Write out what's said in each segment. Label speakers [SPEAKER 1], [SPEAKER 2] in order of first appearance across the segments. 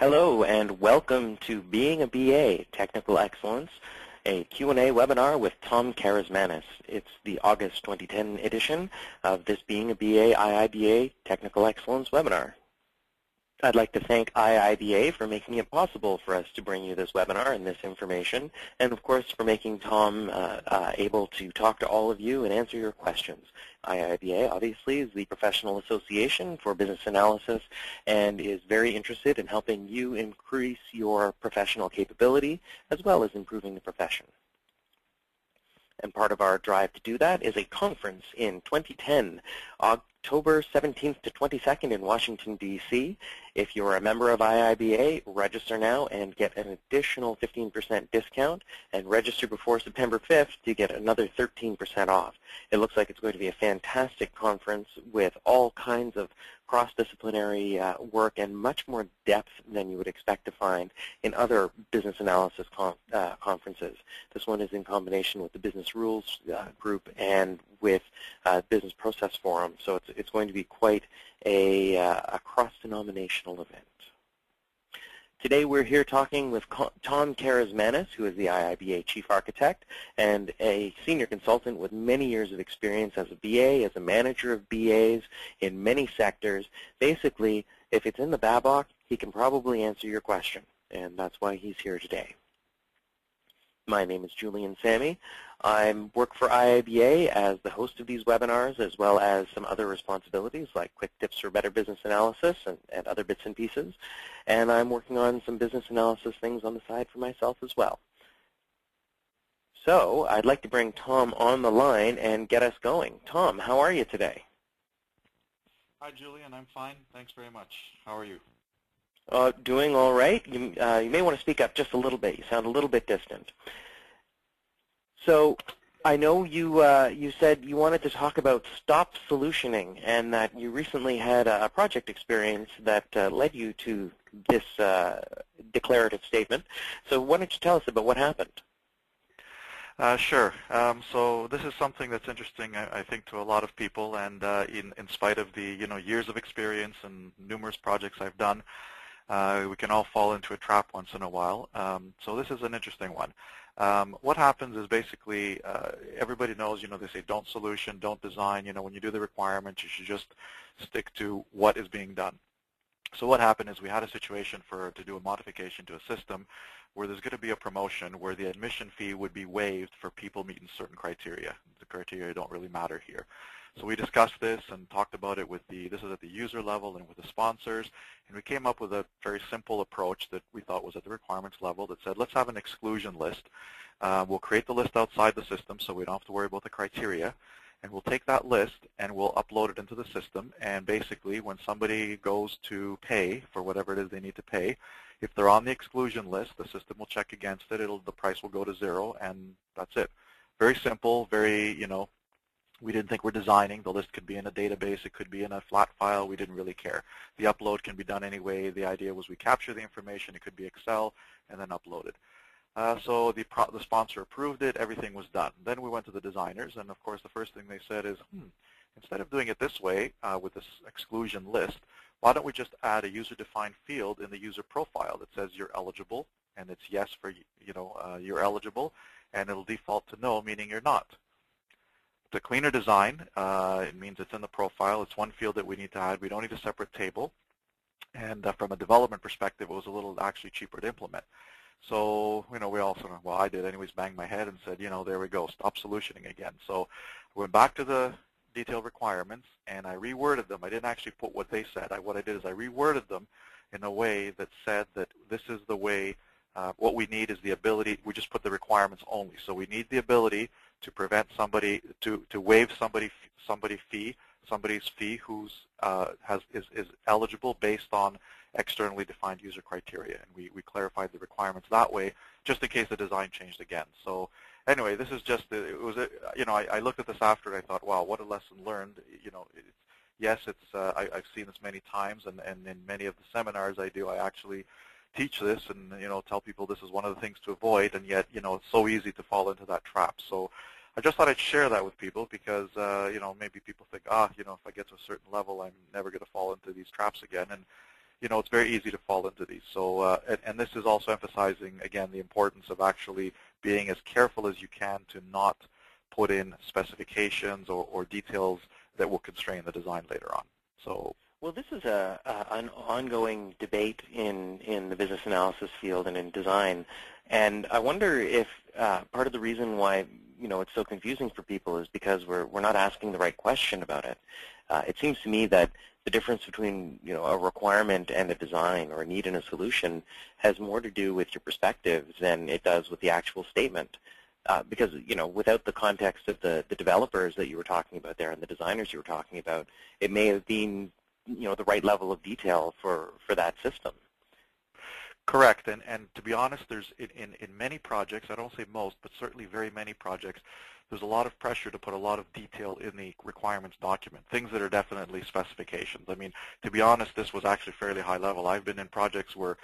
[SPEAKER 1] Hello and welcome to Being a BA, Technical Excellence, a Q&A webinar with Tom Karasmanis. It's the August 2010 edition of this Being a BA IIBA Technical Excellence webinar. I'd like to thank IIBA for making it possible for us to bring you this webinar and this information, and of course for making Tom uh, uh, able to talk to all of you and answer your questions. IIBA obviously is the professional association for business analysis and is very interested in helping you increase your professional capability as well as improving the profession. And part of our drive to do that is a conference in 2010, October 17th to 22nd in Washington, D.C. If you're a member of IIBA, register now and get an additional 15% discount, and register before September 5th to get another 13% off. It looks like it's going to be a fantastic conference with all kinds of cross-disciplinary uh, work and much more depth than you would expect to find in other business analysis con uh, conferences. This one is in combination with the Business Rules uh, group and with uh, Business Process Forum, so it's, it's going to be quite a, uh, a cross-denominational event. Today we're here talking with Tom Karasmanis, who is the IIBA Chief Architect and a senior consultant with many years of experience as a BA, as a manager of BAs in many sectors. Basically, if it's in the BABOK, he can probably answer your question, and that's why he's here today. My name is Julian Sammy. I work for IIBA as the host of these webinars as well as some other responsibilities like quick tips for better business analysis and, and other bits and pieces. And I'm working on some business analysis things on the side for myself as well. So I'd like to bring Tom on the line and get us going. Tom, how are you today?
[SPEAKER 2] Hi, Julian. I'm fine. Thanks very much. How are you?
[SPEAKER 1] Uh, doing all right. You, uh, you may want to speak up just a little bit. You sound a little bit distant. So I know you uh, you said you wanted to talk about stop solutioning and that you recently had a project experience that uh, led you to this uh, declarative statement. So why don't you tell us about what happened?
[SPEAKER 2] Uh, sure. Um, so this is something that's interesting, I, I, think, to a lot of people, and uh, in, in spite of the you know years of experience and numerous projects I've done, uh, we can all fall into a trap once in a while. Um, so this is an interesting one. Um, what happens is basically uh, everybody knows, you know, they say don't solution, don't design. You know, when you do the requirements, you should just stick to what is being done. So what happened is we had a situation for to do a modification to a system where there's going to be a promotion where the admission fee would be waived for people meeting certain criteria. The criteria don't really matter here. So we discussed this and talked about it with the, this is at the user level and with the sponsors, and we came up with a very simple approach that we thought was at the requirements level that said, let's have an exclusion list. Uh, we'll create the list outside the system so we don't have to worry about the criteria, and we'll take that list and we'll upload it into the system, and basically when somebody goes to pay for whatever it is they need to pay, if they're on the exclusion list, the system will check against it, It'll, the price will go to zero, and that's it. Very simple, very, you know, we didn't think we're designing. The list could be in a database. It could be in a flat file. We didn't really care. The upload can be done anyway. The idea was we capture the information. It could be Excel and then upload it. Uh, so the, the sponsor approved it. Everything was done. Then we went to the designers, and of course the first thing they said is, hmm, instead of doing it this way uh, with this exclusion list, why don't we just add a user-defined field in the user profile that says you're eligible, and it's yes for, you know, uh, you're eligible, and it'll default to no, meaning you're not. The cleaner design, uh, it means it's in the profile. It's one field that we need to add. We don't need a separate table. And uh, from a development perspective, it was a little actually cheaper to implement. So, you know, we all sort of, well, I did anyways, bang my head and said, you know, there we go, stop solutioning again. So I went back to the detailed requirements and I reworded them. I didn't actually put what they said. I, what I did is I reworded them in a way that said that this is the way, uh, what we need is the ability, we just put the requirements only. So we need the ability to prevent somebody to to waive somebody somebody fee somebody's fee who's uh, has is is eligible based on externally defined user criteria, and we we clarified the requirements that way, just in case the design changed again. So anyway, this is just it was a, you know I, I looked at this after and I thought, wow, what a lesson learned. You know, it's, yes, it's uh, I, I've seen this many times, and and in many of the seminars I do, I actually teach this and you know tell people this is one of the things to avoid, and yet you know it's so easy to fall into that trap. So I just thought I'd share that with people because uh, you know maybe people think ah you know if I get to a certain level I'm never going to fall into these traps again, and you know, it's very easy to fall into these. So, uh, and, and, this is also emphasizing, again, the importance of actually being as careful as you can to not put in specifications or, or details that will constrain the design later on. So.
[SPEAKER 1] Well, this is a, a, an ongoing debate in, in the business analysis field and in design, and I wonder if uh, part of the reason why you know it's so confusing for people is because we're we're not asking the right question about it. Uh, it seems to me that the difference between you know a requirement and a design or a need and a solution has more to do with your perspective than it does with the actual statement. Uh, because you know, without the context of the, the developers that you were talking about there and the designers you were talking about, it may have been you know the right level of detail for for that system.
[SPEAKER 2] Correct, and and to be honest, there's in, in, many projects, I don't say most, but certainly very many projects, there's a lot of pressure to put a lot of detail in the requirements document, things that are definitely specifications. I mean, to be honest, this was actually fairly high level. I've been in projects where,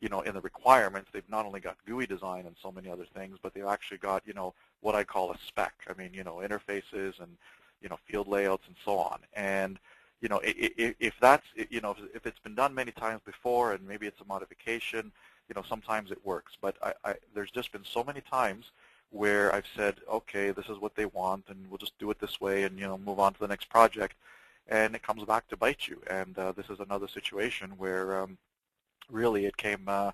[SPEAKER 2] you know, in the requirements, they've not only got GUI design and so many other things, but they've actually got, you know, what I call a spec. I mean, you know, interfaces and, you know, field layouts and so on. And, you know, if, if that's, you know, if it's been done many times before and maybe it's a modification, you know, sometimes it works. But I, I, there's just been so many times where I've said, okay, this is what they want, and we'll just do it this way, and you know, move on to the next project, and it comes back to bite you. And uh, this is another situation where um, really it came. Uh,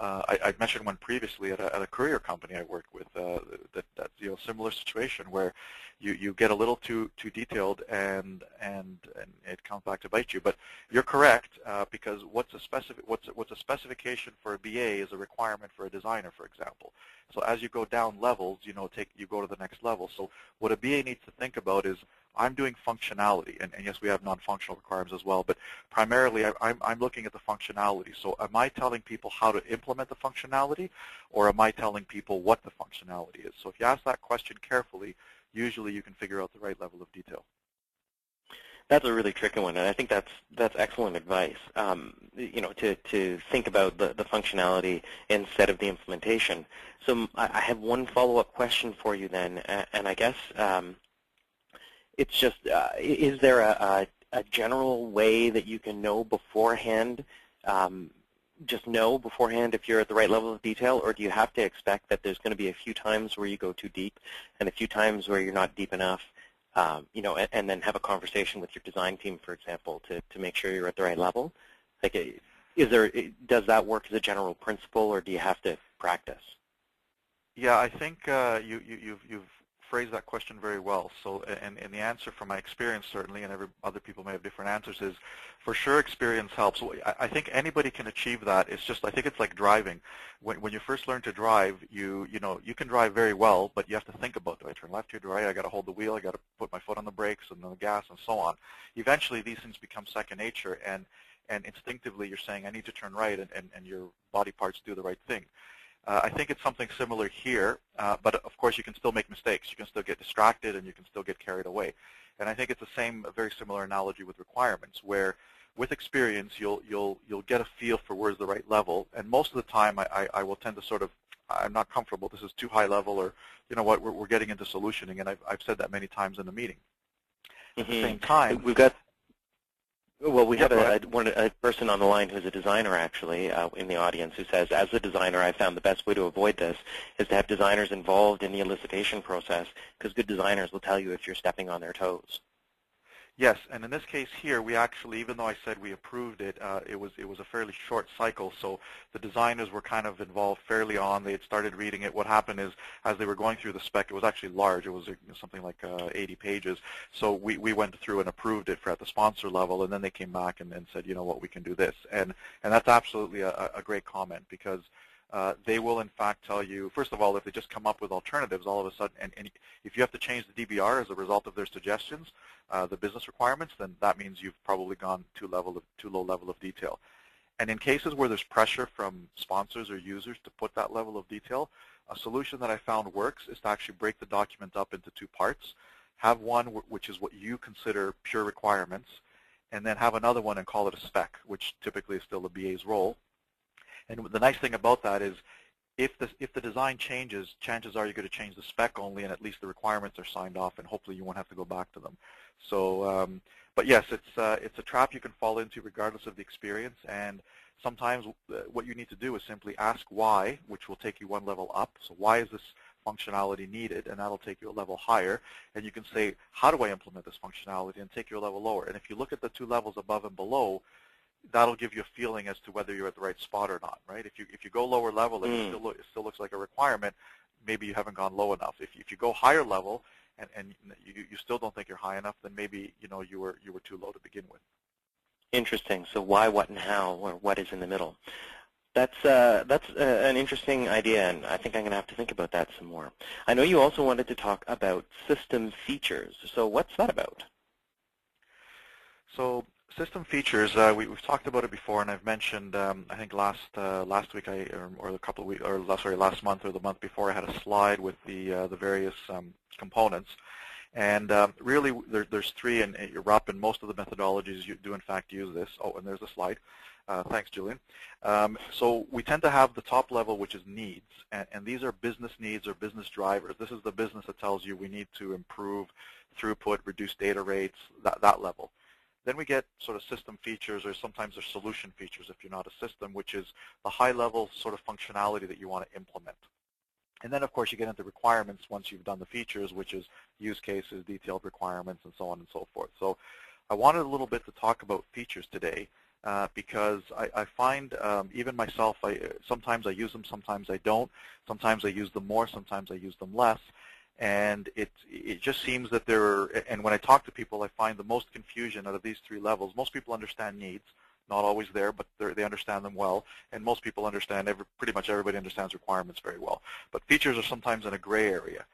[SPEAKER 2] uh, I, I, mentioned one previously at a, at a courier company I worked with. Uh, that that's you know similar situation where you you get a little too too detailed and and and it comes back to bite you. But you're correct uh, because what's a specific what's a, what's a specification for a BA is a requirement for a designer, for example. So as you go down levels, you know, take you go to the next level. So what a BA needs to think about is I'm doing functionality, and, and yes, we have non-functional requirements as well, but primarily I, I'm, I'm looking at the functionality. So am I telling people how to implement the functionality, or am I telling people what the functionality is? So if you ask that question carefully, usually you can figure out the right level of detail.
[SPEAKER 1] That's a really tricky one, and I think that's that's excellent advice. Um, you know, to to think about the the functionality instead of the implementation. So I have one follow-up question for you then, and I guess um, it's just uh, is there a, a, a general way that you can know beforehand? Um, just know beforehand if you're at the right level of detail, or do you have to expect that there's going to be a few times where you go too deep and a few times where you're not deep enough? um, you know, and, and, then have a conversation with your design team, for example, to, to make sure you're at the right level? Like, is there, does that work as a general principle, or do you have to practice?
[SPEAKER 2] Yeah, I think uh, you, you, you've, you've phrased that question very well. So, and, and the answer from my experience certainly, and every, other people may have different answers, is for sure experience helps. I, I think anybody can achieve that. It's just, I think it's like driving. When, when you first learn to drive, you, you know, you can drive very well, but you have to think about, do I turn left here, do right? I got to hold the wheel, I got to put my foot on the brakes and the gas and so on. Eventually, these things become second nature, and, and instinctively you're saying, I need to turn right, and, and, and your body parts do the right thing. Uh, I think it's something similar here, uh, but of course you can still make mistakes. You can still get distracted and you can still get carried away. And I think it's the same, a very similar analogy with requirements, where with experience you'll you'll you'll get a feel for where's the right level. And most of the time I, I, I will tend to sort of I'm not comfortable. This is too high level, or you know what, we're, we're getting into solutioning, and I've I've said that many times in the meeting. At mm -hmm. the same time,
[SPEAKER 1] we've got well, we have a, a, a, person on the line who's a designer, actually, uh, in the audience, who says, as a designer, I found the best way to avoid this is to have designers involved in the elicitation process, because good designers will tell you if you're stepping on their toes.
[SPEAKER 2] Yes, and in this case here, we actually, even though I said we approved it, uh, it was it was a fairly short cycle. So the designers were kind of involved fairly on. They had started reading it. What happened is, as they were going through the spec, it was actually large. It was uh, something like uh, 80 pages. So we we went through and approved it for at the sponsor level, and then they came back and, and said, you know what, we can do this. And and that's absolutely a, a great comment because uh, they will in fact tell you, first of all, if they just come up with alternatives all of a sudden, and, and if you have to change the DBR as a result of their suggestions, uh, the business requirements, then that means you've probably gone too, level of, too low level of detail. And in cases where there's pressure from sponsors or users to put that level of detail, a solution that I found works is to actually break the document up into two parts. Have one which is what you consider pure requirements, and then have another one and call it a spec, which typically is still the BA's role, and the nice thing about that is if the, if the design changes, chances are you're going to change the spec only and at least the requirements are signed off and hopefully you won't have to go back to them. So, um, but yes, it's uh, it's a trap you can fall into regardless of the experience. And sometimes uh, what you need to do is simply ask why, which will take you one level up. So why is this functionality needed? And that'll take you a level higher. And you can say, how do I implement this functionality and take you a level lower? And if you look at the two levels above and below, that'll give you a feeling as to whether you're at the right spot or not, right? If you if you go lower level and mm. it, still look, it still looks like a requirement, maybe you haven't gone low enough. If you, if you go higher level and, and you, you still don't think you're high enough, then maybe you know you were you were too low to begin with.
[SPEAKER 1] Interesting. So why, what, and how, or what is in the middle? That's uh, that's uh, an interesting idea, and I think I'm going to have to think about that some more. I know you also wanted to talk about system features. So what's that about?
[SPEAKER 2] So system features, uh, we, have talked about it before, and I've mentioned, um, I think last uh, last week, I, or, or, a couple of weeks, or sorry, last month or the month before, I had a slide with the uh, the various um, components. And um, really, there, there's three, and RUP and most of the methodologies you do in fact use this. Oh, and there's a slide. Uh, thanks, Julian. Um, so we tend to have the top level, which is needs, and, and, these are business needs or business drivers. This is the business that tells you we need to improve throughput, reduce data rates, that, that level. Then we get sort of system features, or sometimes they're solution features if you're not a system, which is the high-level sort of functionality that you want to implement. And then, of course, you get into requirements once you've done the features, which is use cases, detailed requirements, and so on and so forth. So I wanted a little bit to talk about features today uh, because I, I find um, even myself, I, sometimes I use them, sometimes I don't. Sometimes I use them more, sometimes I use them less. And it, it just seems that there are, and when I talk to people, I find the most confusion out of these three levels. Most people understand needs not always there, but they understand them well. And most people understand, every, pretty much everybody understands requirements very well. But features are sometimes in a gray area.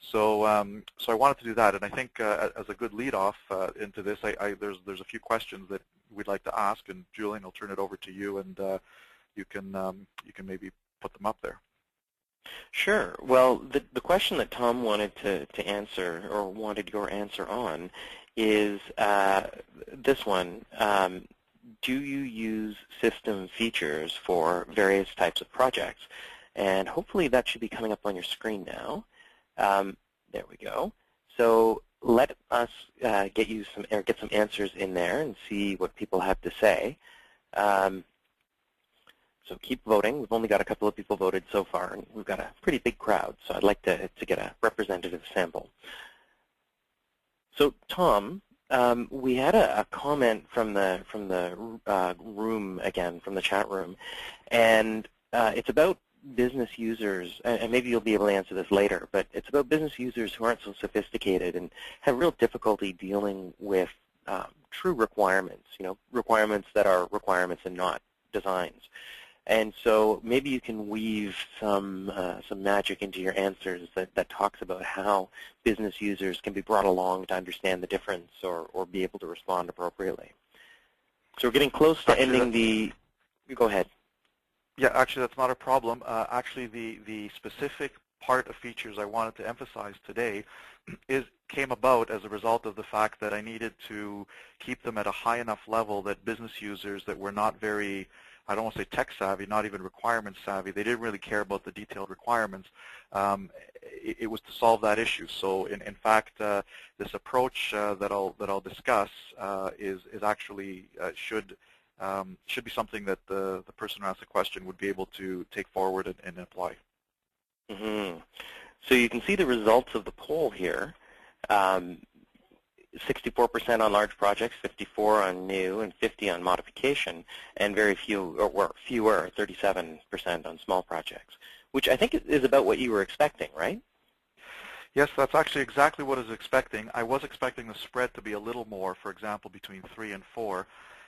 [SPEAKER 2] So, um, so I wanted to do that, and I think uh, as a good lead-off uh, into this, I, I, there's there's a few questions that we'd like to ask, and Julian, I'll turn it over to you, and uh, you can um, you can maybe put them up there.
[SPEAKER 1] Sure. Well, the the question that Tom wanted to to answer, or wanted your answer on, is uh, this one. Um, do you use system features for various types of projects? And hopefully that should be coming up on your screen now. Um, there we go. So let us uh, get you some get some answers in there and see what people have to say. Um, so keep voting. We've only got a couple of people voted so far, and we've got a pretty big crowd. So I'd like to to get a representative sample. So Tom, um, we had a, a, comment from the from the uh, room again, from the chat room, and uh, it's about business users, and maybe you'll be able to answer this later, but it's about business users who aren't so sophisticated and have real difficulty dealing with um, true requirements, you know, requirements that are requirements and not designs. And so maybe you can weave some uh, some magic into your answers that, that talks about how business users can be brought along to understand the difference or, or be able to respond appropriately. So we're getting close to actually, ending the, go ahead.
[SPEAKER 2] Yeah, actually that's not a problem. Uh, actually the, the specific part of features I wanted to emphasize today is came about as a result of the fact that I needed to keep them at a high enough level that business users that were not very I don't want to say tech savvy, not even requirement savvy. They didn't really care about the detailed requirements. Um, it, it, was to solve that issue. So, in, in fact, uh, this approach uh, that I'll that I'll discuss uh, is is actually uh, should um, should be something that the the person who asked the question would be able to take forward and, and apply.
[SPEAKER 1] Mm -hmm. So you can see the results of the poll here. Um, 64% on large projects, 54 on new, and 50 on modification, and very few, or fewer, 37% on small projects, which I think is about what you were expecting, right?
[SPEAKER 2] Yes, that's actually exactly what I was expecting. I was expecting the spread to be a little more, for example, between 3 and 4,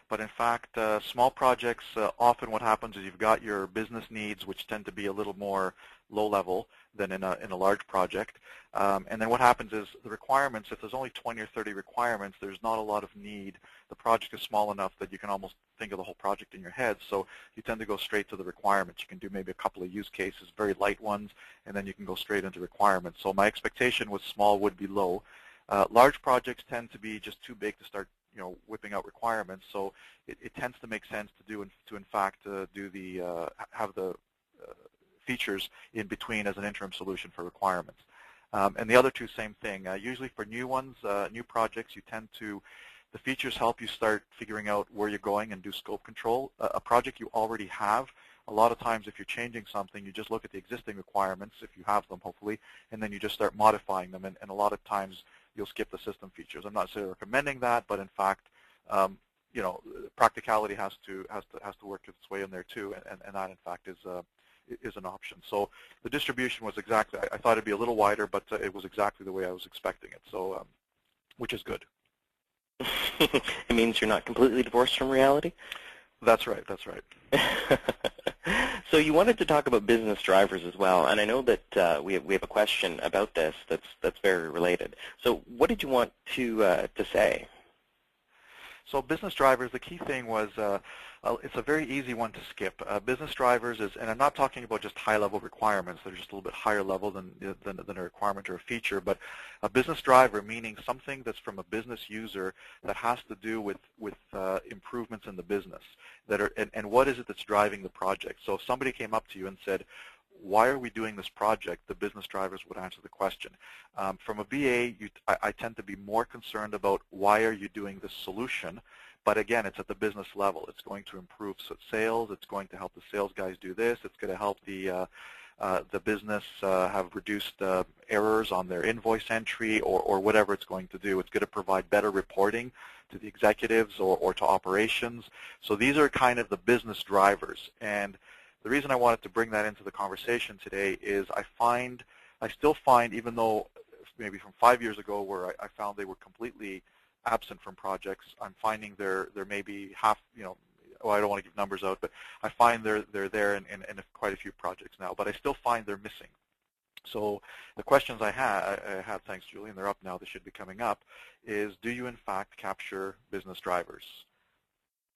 [SPEAKER 2] but in fact, uh, small projects, uh, often what happens is you've got your business needs, which tend to be a little more low level than in a, in a large project. Um, and then what happens is the requirements, if there's only 20 or 30 requirements, there's not a lot of need. The project is small enough that you can almost think of the whole project in your head. So you tend to go straight to the requirements. You can do maybe a couple of use cases, very light ones, and then you can go straight into requirements. So my expectation with small would be low. Uh, large projects tend to be just too big to start you know, whipping out requirements. So it, it tends to make sense to do, to in fact, uh, do the, uh, have the uh, features in between as an interim solution for requirements. Um, and the other two, same thing. Uh, usually for new ones, uh, new projects, you tend to The features help you start figuring out where you're going and do scope control. a project you already have, a lot of times if you're changing something, you just look at the existing requirements, if you have them hopefully, and then you just start modifying them. And, and a lot of times you'll skip the system features. I'm not saying recommending that, but in fact, um, you know, practicality has to has to has to work its way in there too, and, and that in fact is uh, is an option. So the distribution was exactly. I, I thought it'd be a little wider, but uh, it was exactly the way I was expecting it. So, um, which is good.
[SPEAKER 1] it means you're not completely divorced from reality.
[SPEAKER 2] That's right. That's right.
[SPEAKER 1] so you wanted to talk about business drivers as well, and I know that uh, we have we have a question about this that's that's very related. So what did you want to uh, to say?
[SPEAKER 2] So business drivers, the key thing was uh, uh, it's a very easy one to skip. Uh, business drivers is, and I'm not talking about just high-level requirements that are just a little bit higher level than, than, than a requirement or a feature, but a business driver meaning something that's from a business user that has to do with, with uh, improvements in the business. That are, and, and what is it that's driving the project? So if somebody came up to you and said, why are we doing this project, the business drivers would answer the question. Um, from a BA, you, I, I, tend to be more concerned about why are you doing this solution, but again, it's at the business level. It's going to improve sales. It's going to help the sales guys do this. It's going to help the uh, uh, the business uh, have reduced uh, errors on their invoice entry or, or whatever it's going to do. It's going to provide better reporting to the executives or, or to operations. So these are kind of the business drivers. And the reason I wanted to bring that into the conversation today is I find, I still find, even though maybe from five years ago where I, I found they were completely absent from projects, I'm finding they're, they're maybe half, you know, well, I don't want to give numbers out, but I find they're, they're there in, in, in quite a few projects now, but I still find they're missing. So the questions I had, I had, thanks Julian, they're up now, they should be coming up, is do you in fact capture business drivers?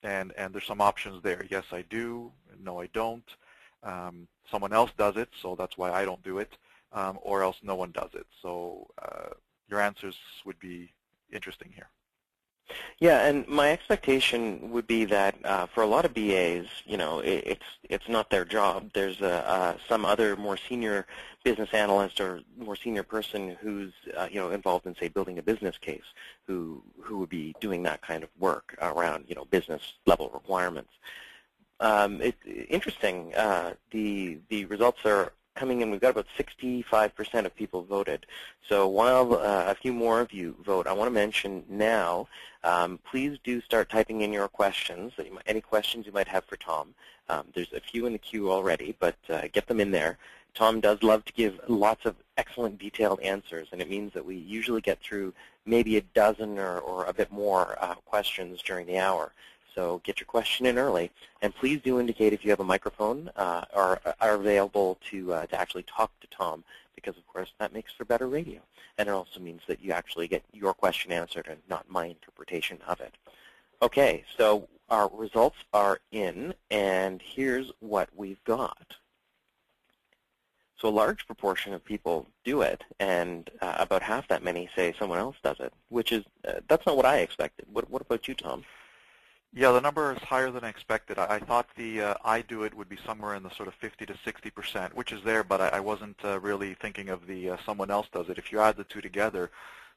[SPEAKER 2] And, and there's some options there. Yes, I do. No, I don't. Um, someone else does it, so that's why I don't do it, um, or else no one does it. So uh, your answers would be interesting here.
[SPEAKER 1] Yeah, and my expectation would be that uh, for a lot of BAs, you know, it, it's it's not their job. There's a, uh, some other more senior business analyst or more senior person who's uh, you know involved in say building a business case, who who would be doing that kind of work around you know business level requirements. Um, it's interesting. Uh, the the results are coming in. We've got about 65% of people voted. So while uh, a few more of you vote, I want to mention now, um, please do start typing in your questions, any questions you might have for Tom. Um, there's a few in the queue already, but uh, get them in there. Tom does love to give lots of excellent detailed answers, and it means that we usually get through maybe a dozen or, or a bit more uh, questions during the hour. So get your question in early, and please do indicate if you have a microphone uh, or are available to uh, to actually talk to Tom, because of course that makes for better radio, and it also means that you actually get your question answered and not my interpretation of it. Okay, so our results are in, and here's what we've got. So a large proportion of people do it, and uh, about half that many say someone else does it, which is uh, that's not what I expected. What, what about you, Tom?
[SPEAKER 2] Yeah, the number is higher than I expected. I, I thought the uh, I do it would be somewhere in the sort of 50 to 60 percent, which is there, but I, I wasn't uh, really thinking of the uh, someone else does it. If you add the two together,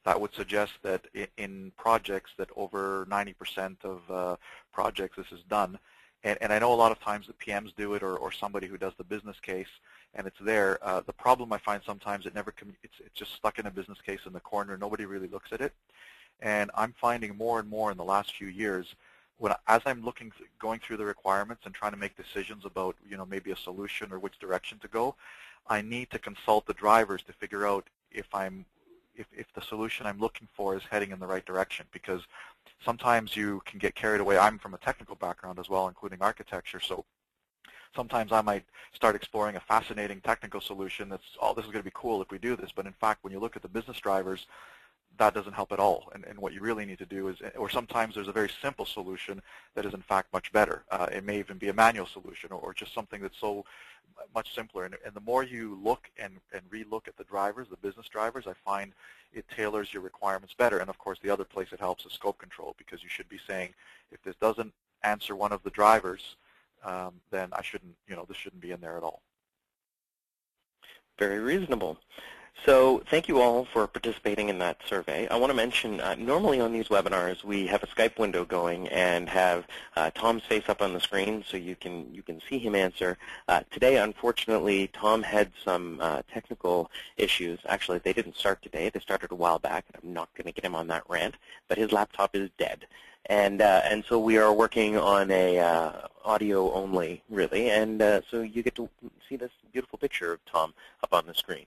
[SPEAKER 2] that would suggest that in, in projects that over 90 percent of uh, projects this is done. And, and I know a lot of times the PMs do it or, or somebody who does the business case, and it's there. Uh, the problem I find sometimes it never it's, it's just stuck in a business case in the corner. Nobody really looks at it. And I'm finding more and more in the last few years when as I'm looking, going through the requirements and trying to make decisions about, you know, maybe a solution or which direction to go, I need to consult the drivers to figure out if I'm, if, if the solution I'm looking for is heading in the right direction. Because sometimes you can get carried away. I'm from a technical background as well, including architecture, so sometimes I might start exploring a fascinating technical solution that's, oh, this is going to be cool if we do this. But in fact, when you look at the business drivers, that doesn't help at all. And, and, what you really need to do is, or sometimes there's a very simple solution that is in fact much better. Uh, it may even be a manual solution or, or just something that's so much simpler. And, and, the more you look and, and re-look at the drivers, the business drivers, I find it tailors your requirements better. And of course, the other place it helps is scope control because you should be saying, if this doesn't answer one of the drivers, um, then I shouldn't, you know, this shouldn't be in there at all.
[SPEAKER 1] Very reasonable. So thank you all for participating in that survey. I want to mention, uh, normally on these webinars, we have a Skype window going and have uh, Tom's face up on the screen so you can you can see him answer. Uh, today, unfortunately, Tom had some uh, technical issues. Actually, they didn't start today. They started a while back. I'm not going to get him on that rant, but his laptop is dead. And, uh, and so we are working on a uh, audio only, really, and so you get to see this beautiful picture of Tom up on the screen.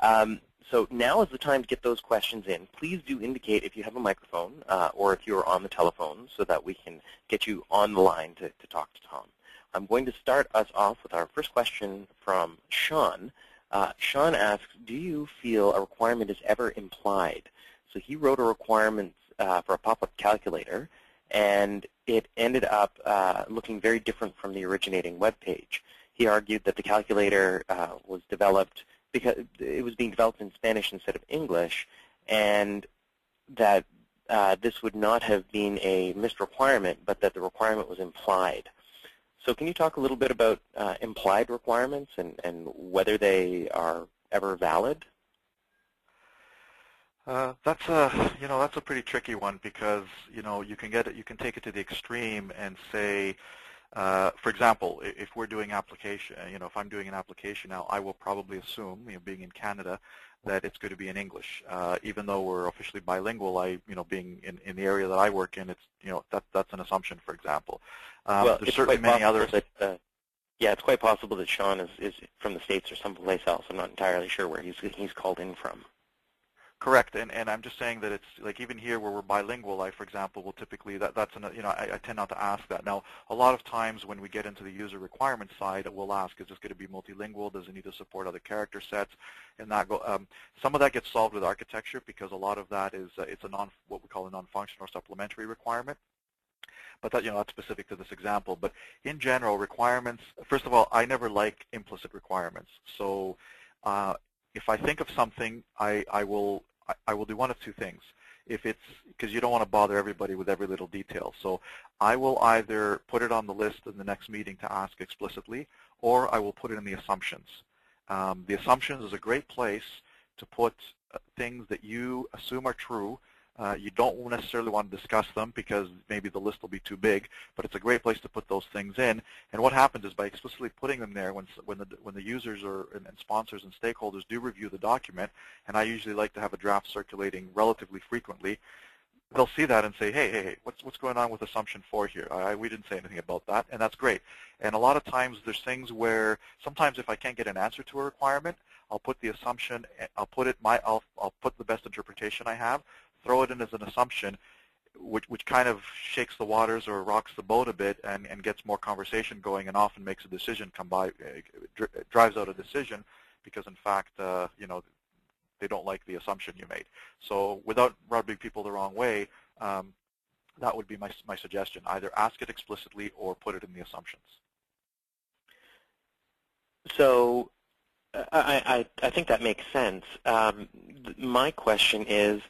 [SPEAKER 1] Um, so now is the time to get those questions in. Please do indicate if you have a microphone uh, or if you're on the telephone so that we can get you on the line to, to talk to Tom. I'm going to start us off with our first question from Sean. Uh, Sean asks, do you feel a requirement is ever implied? So he wrote a requirement uh, for a pop-up calculator, and it ended up uh, looking very different from the originating web page. He argued that the calculator uh, was developed because it was being developed in Spanish instead of English, and that uh, this would not have been a missed requirement, but that the requirement was implied. So can you talk a little bit about uh, implied requirements and, and whether they are ever valid?
[SPEAKER 2] Uh, that's a you know that's a pretty tricky one because you know you can get it you can take it to the extreme and say uh, for example, if we're doing application, you know, if I'm doing an application now, I will probably assume, you know, being in Canada, that it's going to be in English. Uh, even though we're officially bilingual, I, you know, being in, in the area that I work in, it's, you know, that that's an assumption, for example.
[SPEAKER 1] Um, well, there's certainly many others. That, uh, yeah, it's quite possible that Sean is, is from the States or someplace else. I'm not entirely sure where he's, he's called in from.
[SPEAKER 2] Correct, and and I'm just saying that it's like even here where we're bilingual, I for example will typically that that's an you know I, I tend not to ask that. Now a lot of times when we get into the user requirement side, we'll ask is this going to be multilingual? Does it need to support other character sets? And that go um, some of that gets solved with architecture because a lot of that is uh, it's a non what we call a non-functional supplementary requirement but that you know that's specific to this example. But in general, requirements. First of all, I never like implicit requirements. So uh, if I think of something, I, I will I, will do one of two things. If it's because you don't want to bother everybody with every little detail. So I will either put it on the list in the next meeting to ask explicitly, or I will put it in the assumptions. Um, the assumptions is a great place to put uh, things that you assume are true uh, you don't necessarily want to discuss them because maybe the list will be too big, but it's a great place to put those things in. And what happens is by explicitly putting them there, when when the when the users or and, and sponsors and stakeholders do review the document, and I usually like to have a draft circulating relatively frequently, they'll see that and say, hey, hey, hey, what's what's going on with assumption four here? I, we didn't say anything about that, and that's great. And a lot of times there's things where sometimes if I can't get an answer to a requirement, I'll put the assumption, I'll put it my, I'll I'll put the best interpretation I have, throw it in as an assumption, which, which kind of shakes the waters or rocks the boat a bit and, and gets more conversation going and often makes a decision come by, uh, drives out a decision because in fact, uh, you know, they don't like the assumption you made. So without rubbing people the wrong way, um, that would be my, my suggestion. Either ask it explicitly or put it in the assumptions.
[SPEAKER 1] So I, I, I think that makes sense. Um, my question is,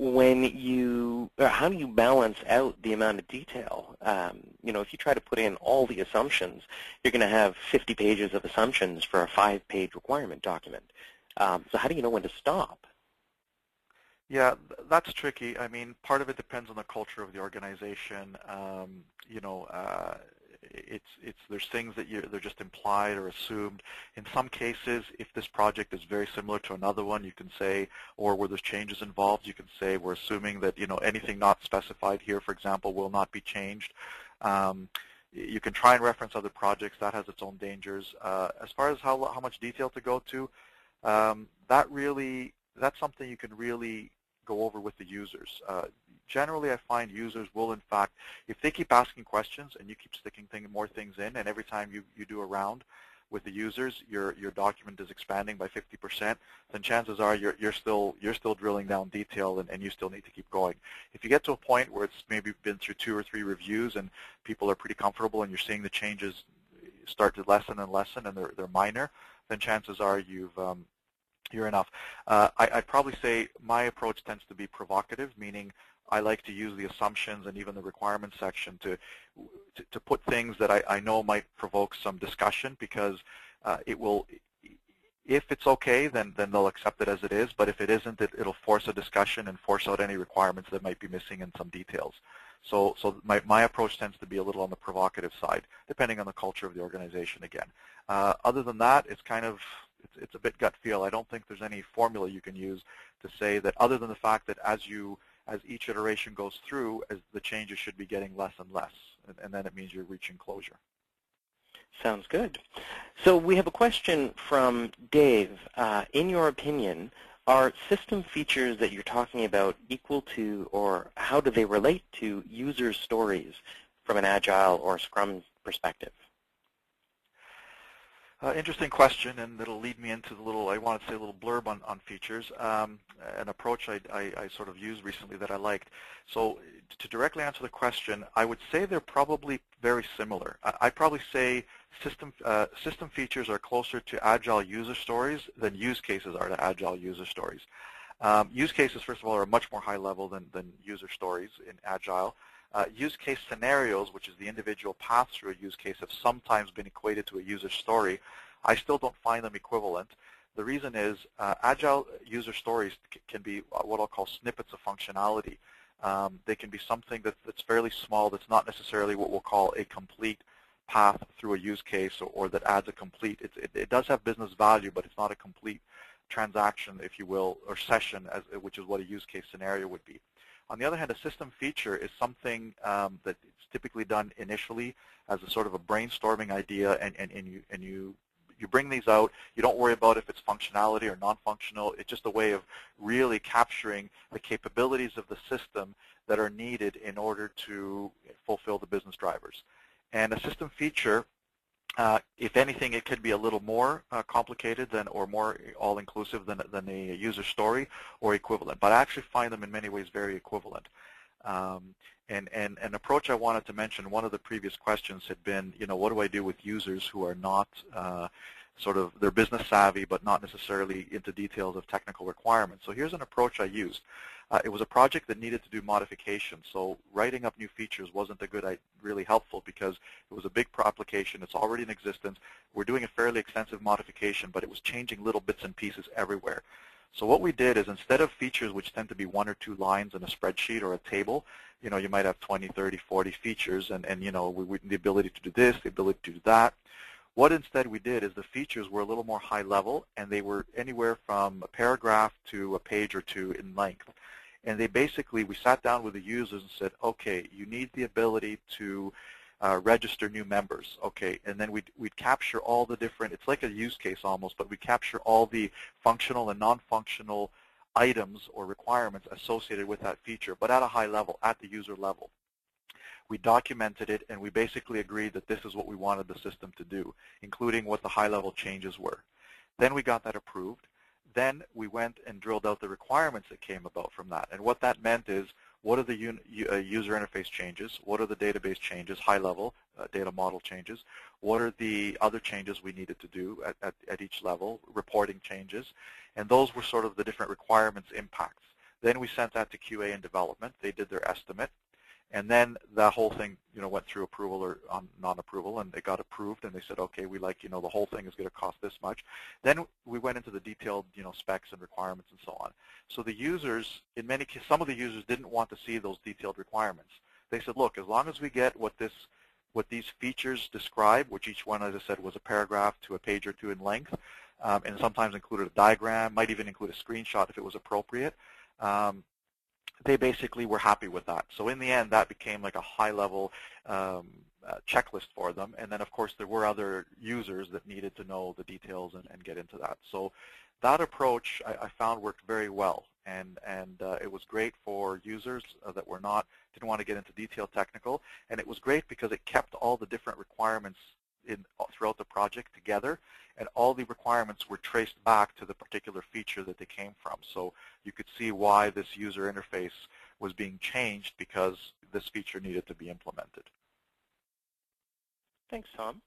[SPEAKER 1] when you, how do you balance out the amount of detail? Um, you know, if you try to put in all the assumptions, you're going to have 50 pages of assumptions for a five-page requirement document. Um, so how do you know when to stop?
[SPEAKER 2] Yeah, that's tricky. I mean, part of it depends on the culture of the organization. Um, you know, uh, it's it's there's things that you they're just implied or assumed. In some cases, if this project is very similar to another one, you can say, or where there's changes involved, you can say we're assuming that you know anything not specified here, for example, will not be changed. Um, you can try and reference other projects. That has its own dangers. Uh, as far as how how much detail to go to, um, that really that's something you can really go over with the users. Uh, generally I find users will in fact, if they keep asking questions and you keep sticking thing, more things in, and every time you, you do a round with the users, your, your document is expanding by 50%, then chances are you're, you're, still, you're still drilling down detail and, and you still need to keep going. If you get to a point where it's maybe been through two or three reviews and people are pretty comfortable and you're seeing the changes start to lessen and lessen and they're, they're minor, then chances are you've, um, you're enough. Uh, I, would probably say my approach tends to be provocative, meaning I like to use the assumptions and even the requirements section to to, to put things that I, I, know might provoke some discussion because uh, it will if it's okay, then, then they'll accept it as it is. But if it isn't, it, it'll force a discussion and force out any requirements that might be missing in some details. So, so my, my approach tends to be a little on the provocative side, depending on the culture of the organization again. Uh, other than that, it's kind of, it's, it's a bit gut feel. I don't think there's any formula you can use to say that other than the fact that as you, as each iteration goes through, as the changes should be getting less and less, and, and then it means you're reaching closure.
[SPEAKER 1] Sounds good. So we have a question from Dave. Uh, in your opinion, are system features that you're talking about equal to or how do they relate to user stories from an Agile or Scrum perspective?
[SPEAKER 2] Uh, interesting question, and that'll lead me into the little, I want to say a little blurb on, on features, um, an approach I, I, I, sort of used recently that I liked. So to directly answer the question, I would say they're probably very similar. I, I'd probably say system, uh, system features are closer to Agile user stories than use cases are to Agile user stories. Um, use cases, first of all, are much more high level than, than user stories in Agile. Uh, use case scenarios, which is the individual path through a use case, have sometimes been equated to a user story. I still don't find them equivalent. The reason is uh, Agile user stories can be what I'll call snippets of functionality. Um, they can be something that, that's fairly small that's not necessarily what we'll call a complete path through a use case or, or that adds a complete. It, it, it, does have business value, but it's not a complete transaction, if you will, or session, as, which is what a use case scenario would be. On the other hand, a system feature is something um, that is typically done initially as a sort of a brainstorming idea, and, and, and, you, and you, you bring these out. You don't worry about if it's functionality or non-functional. It's just a way of really capturing the capabilities of the system that are needed in order to fulfill the business drivers. And a system feature uh, if anything, it could be a little more uh, complicated than or more all-inclusive than, than a user story or equivalent. But I actually find them in many ways very equivalent. Um, and, and an approach I wanted to mention, one of the previous questions had been, you know, what do I do with users who are not uh, sort of, they're business savvy but not necessarily into details of technical requirements. So here's an approach I used. Uh, it was a project that needed to do modifications, so writing up new features wasn't a good, really helpful because it was a big application. It's already in existence. We're doing a fairly extensive modification, but it was changing little bits and pieces everywhere. So what we did is instead of features which tend to be one or two lines in a spreadsheet or a table, you know, you might have 20, 30, 40 features and, and you know, we, we, the ability to do this, the ability to do that. What instead we did is the features were a little more high level and they were anywhere from a paragraph to a page or two in length. And they basically, we sat down with the users and said, okay, you need the ability to uh, register new members. Okay, and then we'd, we'd capture all the different, it's like a use case almost, but we capture all the functional and non-functional items or requirements associated with that feature, but at a high level, at the user level. We documented it, and we basically agreed that this is what we wanted the system to do, including what the high-level changes were. Then we got that approved, then we went and drilled out the requirements that came about from that. And what that meant is, what are the uh, user interface changes? What are the database changes, high-level uh, data model changes? What are the other changes we needed to do at, at, at each level, reporting changes? And those were sort of the different requirements impacts. Then we sent that to QA and development. They did their estimate. And then that whole thing, you know, went through approval or on non-approval, and it got approved, and they said, okay, we like, you know, the whole thing is going to cost this much. Then we went into the detailed, you know, specs and requirements and so on. So the users, in many cases, some of the users didn't want to see those detailed requirements. They said, look, as long as we get what this, what these features describe, which each one, as I said, was a paragraph to a page or two in length, um, and sometimes included a diagram, might even include a screenshot if it was appropriate. Um, they basically were happy with that. So in the end, that became like a high-level um, uh, checklist for them. And then, of course, there were other users that needed to know the details and, and get into that. So that approach I, I found worked very well, and and uh, it was great for users uh, that were not didn't want to get into detail technical, and it was great because it kept all the different requirements in, throughout the project together, and all the requirements were traced back to the particular feature that they came from. So you could see why this user interface was being changed because this feature needed to be implemented.
[SPEAKER 1] Thanks, Tom.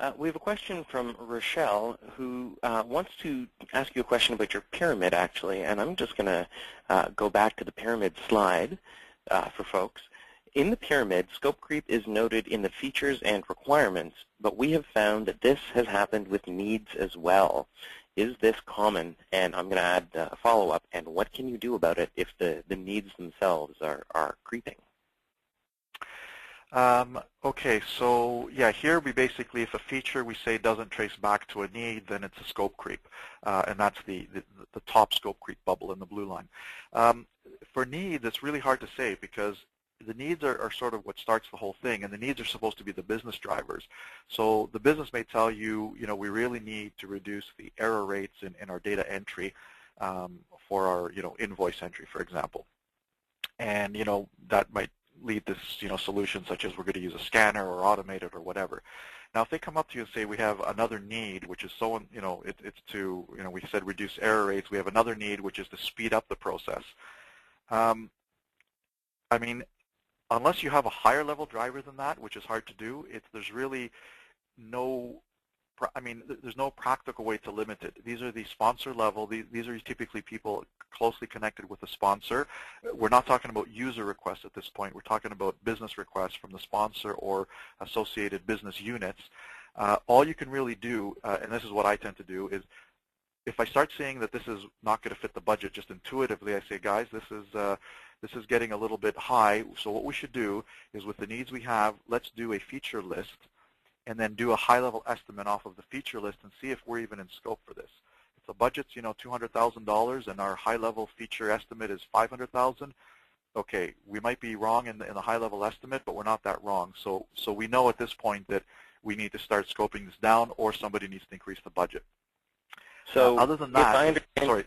[SPEAKER 1] Uh, we have a question from Rochelle who uh, wants to ask you a question about your pyramid, actually, and I'm just going to uh, go back to the pyramid slide uh, for folks. In the pyramid, scope creep is noted in the features and requirements, but we have found that this has happened with needs as well. is this common? And I'm going to add a follow-up. And what can you do about it if the, the needs themselves are, are creeping?
[SPEAKER 2] Um, okay, so yeah, here we basically, if a feature we say doesn't trace back to a need, then it's a scope creep, uh, and that's the, the, the top scope creep bubble in the blue line. Um, for needs, it's really hard to say because the needs are, are, sort of what starts the whole thing, and the needs are supposed to be the business drivers. So the business may tell you, you know, we really need to reduce the error rates in, in our data entry um, for our, you know, invoice entry, for example. And, you know, that might lead to you know solutions such as we're going to use a scanner or automate it or whatever. Now, if they come up to you and say we have another need, which is so you know it, it's to you know we said reduce error rates, we have another need which is to speed up the process. Um, I mean, unless you have a higher level driver than that, which is hard to do, it's there's really no I mean, there's no practical way to limit it. These are the sponsor level. These, these are typically people closely connected with the sponsor. We're not talking about user requests at this point. We're talking about business requests from the sponsor or associated business units. Uh, all you can really do, uh, and this is what I tend to do, is if I start seeing that this is not going to fit the budget, just intuitively I say, guys, this is uh, this is getting a little bit high. So what we should do is with the needs we have, let's do a feature list and then do a high-level estimate off of the feature list and see if we're even in scope for this. If the budget's, you know, $200,000 and our high-level feature estimate is 500,000, okay, we might be wrong in the, in the high-level estimate, but we're not that wrong. So, so we know at this point that we need to start scoping this down or somebody needs to increase the budget.
[SPEAKER 1] So
[SPEAKER 2] uh, other than that,
[SPEAKER 1] sorry.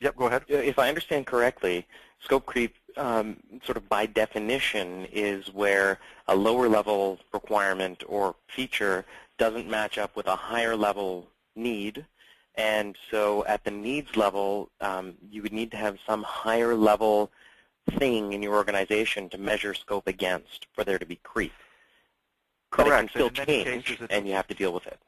[SPEAKER 2] Yep, go ahead.
[SPEAKER 1] If I understand correctly, scope creep um, sort of by definition is where a lower level requirement or feature doesn't match up with a higher level need. And so at the needs level, um, you would need to have some higher level thing in your organization to measure scope against for there to be creep.
[SPEAKER 2] Correct.
[SPEAKER 1] But it can still change, and you have to deal with it.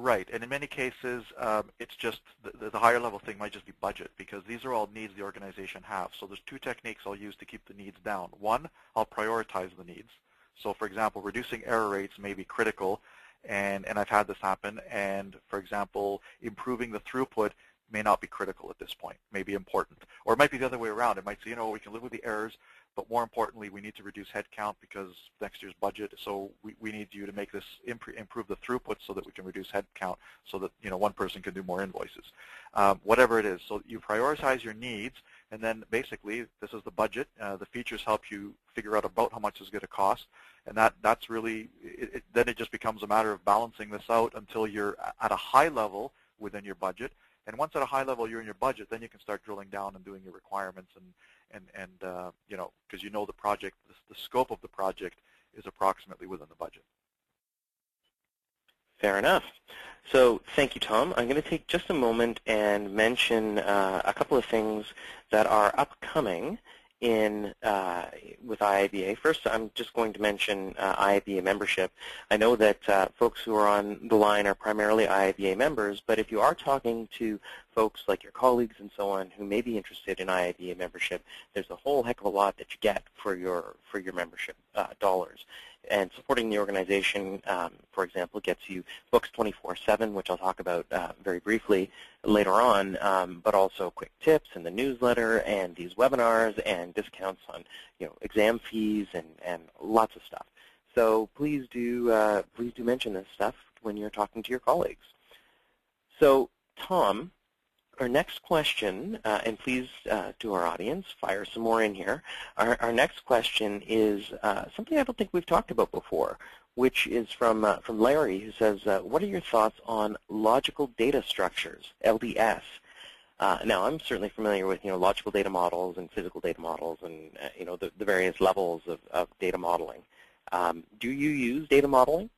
[SPEAKER 2] Right, and in many cases, um, it's just the, the, higher level thing might just be budget because these are all needs the organization have. So there's two techniques I'll use to keep the needs down. One, I'll prioritize the needs. So for example, reducing error rates may be critical, and, and I've had this happen. And for example, improving the throughput may not be critical at this point, may be important. Or it might be the other way around. It might say, you know, we can live with the errors, but more importantly, we need to reduce headcount because next year's budget, so we, we need you to make this improve the throughput so that we can reduce headcount so that you know one person can do more invoices. Um, whatever it is. So you prioritize your needs, and then basically this is the budget. Uh, the features help you figure out about how much is going to cost, and that that's really it, it, then it just becomes a matter of balancing this out until you're at a high level within your budget. And once at a high level you're in your budget, then you can start drilling down and doing your requirements and and and uh, you know because you know the project, the, the scope of the project is approximately within the budget.
[SPEAKER 1] Fair enough. So thank you, Tom. I'm going to take just a moment and mention uh, a couple of things that are upcoming in uh, with IIBA. First, I'm just going to mention uh, IIBA membership. I know that uh, folks who are on the line are primarily IIBA members, but if you are talking to folks like your colleagues and so on who may be interested in IIBA membership, there's a whole heck of a lot that you get for your for your membership uh, dollars. And supporting the organization, um, for example, gets you books 24-7, which I'll talk about uh, very briefly later on, um, but also quick tips in the newsletter and these webinars and discounts on you know exam fees and, and lots of stuff. So please do uh, please do mention this stuff when you're talking to your colleagues. So Tom, our next question, uh, and please uh, to our audience, fire some more in here. Our, our next question is uh, something I don't think we've talked about before, which is from uh, from Larry, who says, uh, "What are your thoughts on logical data structures (LDS)?" Uh, now, I'm certainly familiar with you know logical data models and physical data models, and you know the, the various levels of, of data modeling. Um, do you use data modeling?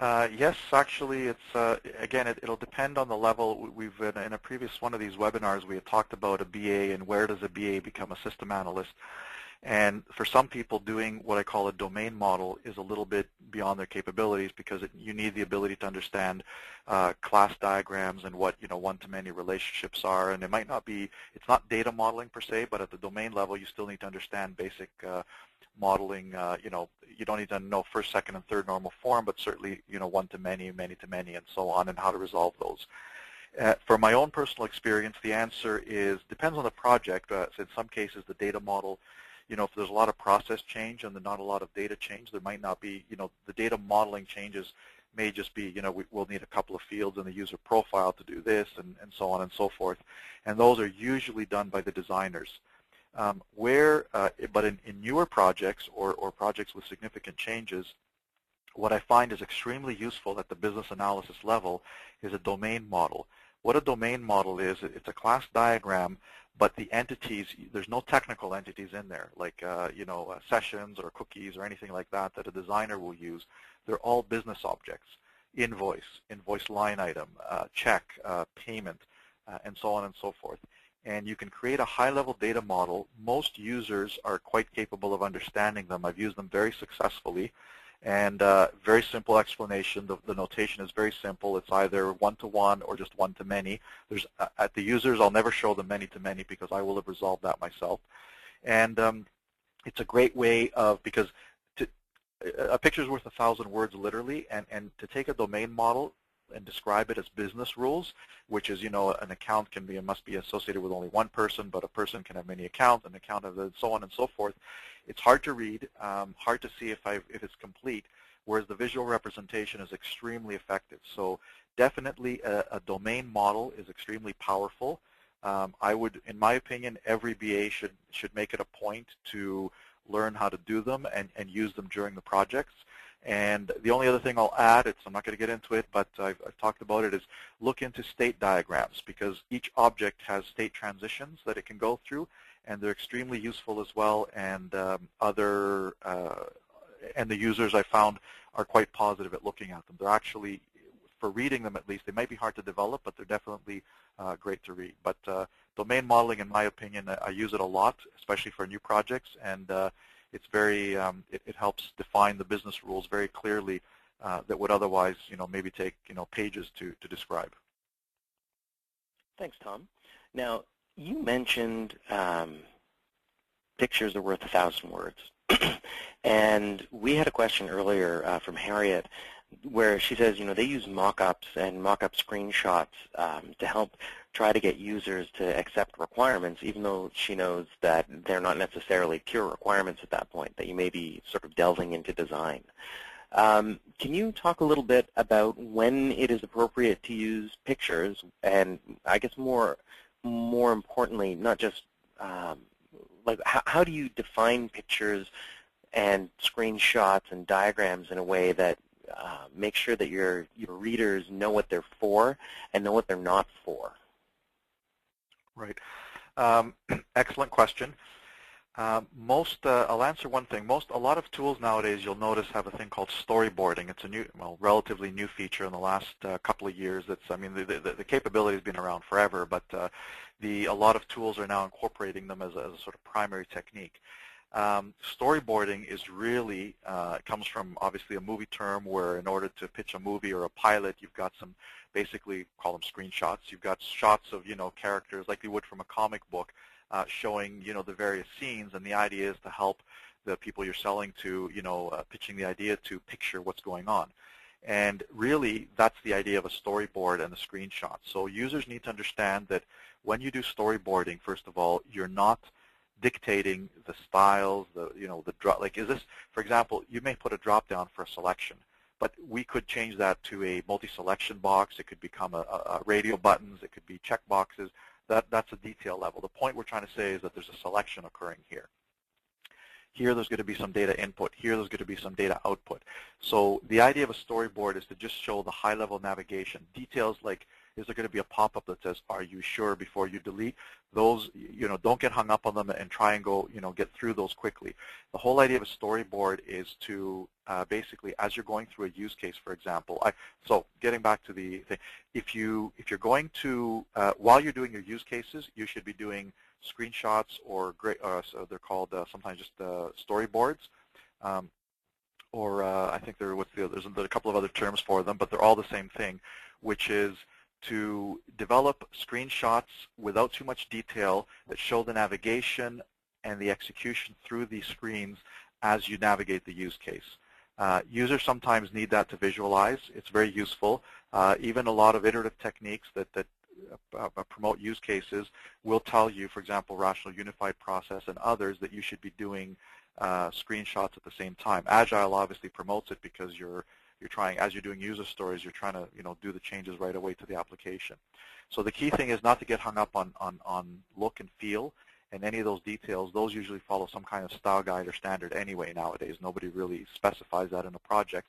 [SPEAKER 2] Uh, yes, actually, it's uh, again, it, will depend on the level. We've in, a previous one of these webinars, we had talked about a BA and where does a BA become a system analyst. And for some people, doing what I call a domain model is a little bit beyond their capabilities because it, you need the ability to understand uh, class diagrams and what you know one-to-many relationships are. And it might not be, it's not data modeling per se, but at the domain level, you still need to understand basic uh, modeling. Uh, you know, you don't need to know first, second, and third normal form, but certainly you know one-to-many, many-to-many, and so on, and how to resolve those. Uh, for my own personal experience, the answer is depends on the project. Uh, so in some cases, the data model you know, if there's a lot of process change and not a lot of data change, there might not be, you know, the data modeling changes may just be, you know, we, will need a couple of fields in the user profile to do this and, and so on and so forth. And those are usually done by the designers. Um, where, uh, but in, in newer projects or, or projects with significant changes, what I find is extremely useful at the business analysis level is a domain model. What a domain model is, it's a class diagram but the entities, there's no technical entities in there, like uh, you know uh, sessions or cookies or anything like that that a designer will use. They're all business objects, invoice, invoice line item, uh, check, uh, payment, uh, and so on and so forth. And you can create a high-level data model. Most users are quite capable of understanding them. I've used them very successfully. And uh, very simple explanation. The, the, notation is very simple. It's either one-to-one -one or just one-to-many. There's uh, At the users, I'll never show them many-to-many because I will have resolved that myself. And um, it's a great way of, because to, a picture is worth a thousand words literally, and, and to take a domain model and describe it as business rules, which is, you know, an account can be and must be associated with only one person, but a person can have many accounts, an account of and so on and so forth. It's hard to read, um, hard to see if, I, if it's complete, whereas the visual representation is extremely effective. So definitely a, a domain model is extremely powerful. Um, I would, in my opinion, every BA should, should make it a point to learn how to do them and, and use them during the projects. And the only other thing I'll add, it's, I'm not going to get into it, but I've, I've, talked about it, is look into state diagrams because each object has state transitions that it can go through and they're extremely useful as well. And um, other uh, and the users I found are quite positive at looking at them. They're actually, for reading them at least, they might be hard to develop, but they're definitely uh, great to read. But uh, domain modeling, in my opinion, I use it a lot, especially for new projects, and uh, it's very um, it, it, helps define the business rules very clearly uh, that would otherwise, you know, maybe take you know pages to to describe.
[SPEAKER 1] Thanks, Tom. Now, you mentioned um, pictures are worth a thousand words. and we had a question earlier uh, from Harriet where she says, you know, they use mock-ups and mock-up screenshots um, to help try to get users to accept requirements, even though she knows that they're not necessarily pure requirements at that point, that you may be sort of delving into design. Um, can you talk a little bit about when it is appropriate to use pictures and I guess more more importantly, not just um, like how, how do you define pictures and screenshots and diagrams in a way that uh, makes sure that your your readers know what they're for and know what they're not for?
[SPEAKER 2] Right. Um, excellent question. Uh, most, uh, I'll answer one thing. Most, a lot of tools nowadays you'll notice have a thing called storyboarding. It's a new, well, relatively new feature in the last uh, couple of years. It's, I mean, the, the, the capability has been around forever, but uh, the, a lot of tools are now incorporating them as a, as a sort of primary technique. Um, storyboarding is really, uh, comes from obviously a movie term where in order to pitch a movie or a pilot, you've got some basically call them screenshots. You've got shots of, you know, characters like you would from a comic book uh, showing you know the various scenes, and the idea is to help the people you're selling to, you know, uh, pitching the idea to picture what's going on. And really, that's the idea of a storyboard and a screenshot. So users need to understand that when you do storyboarding, first of all, you're not dictating the styles, the you know the drop. Like, is this, for example, you may put a drop down for a selection, but we could change that to a multi-selection box. It could become a, a, radio buttons. It could be check boxes. That, that's a detail level. The point we're trying to say is that there's a selection occurring here. Here there's going to be some data input. Here there's going to be some data output. So the idea of a storyboard is to just show the high-level navigation. Details like is there going to be a pop-up that says, are you sure before you delete? Those, you know, don't get hung up on them and try and go, you know, get through those quickly. The whole idea of a storyboard is to uh, basically, as you're going through a use case, for example, I, so getting back to the thing, if, you, if you're going to, uh, while you're doing your use cases, you should be doing screenshots or uh, so they're called uh, sometimes just uh, storyboards. Um, or uh, I think there what's the, there's a couple of other terms for them, but they're all the same thing, which is to develop screenshots without too much detail that show the navigation and the execution through these screens as you navigate the use case. Uh, users sometimes need that to visualize. It's very useful. Uh, even a lot of iterative techniques that, that uh, uh, promote use cases will tell you, for example, Rational Unified Process and others, that you should be doing uh, screenshots at the same time. Agile obviously promotes it because you're you're trying, as you're doing user stories, you're trying to you know do the changes right away to the application. So the key thing is not to get hung up on on on look and feel and any of those details. Those usually follow some kind of style guide or standard anyway nowadays. Nobody really specifies that in a project.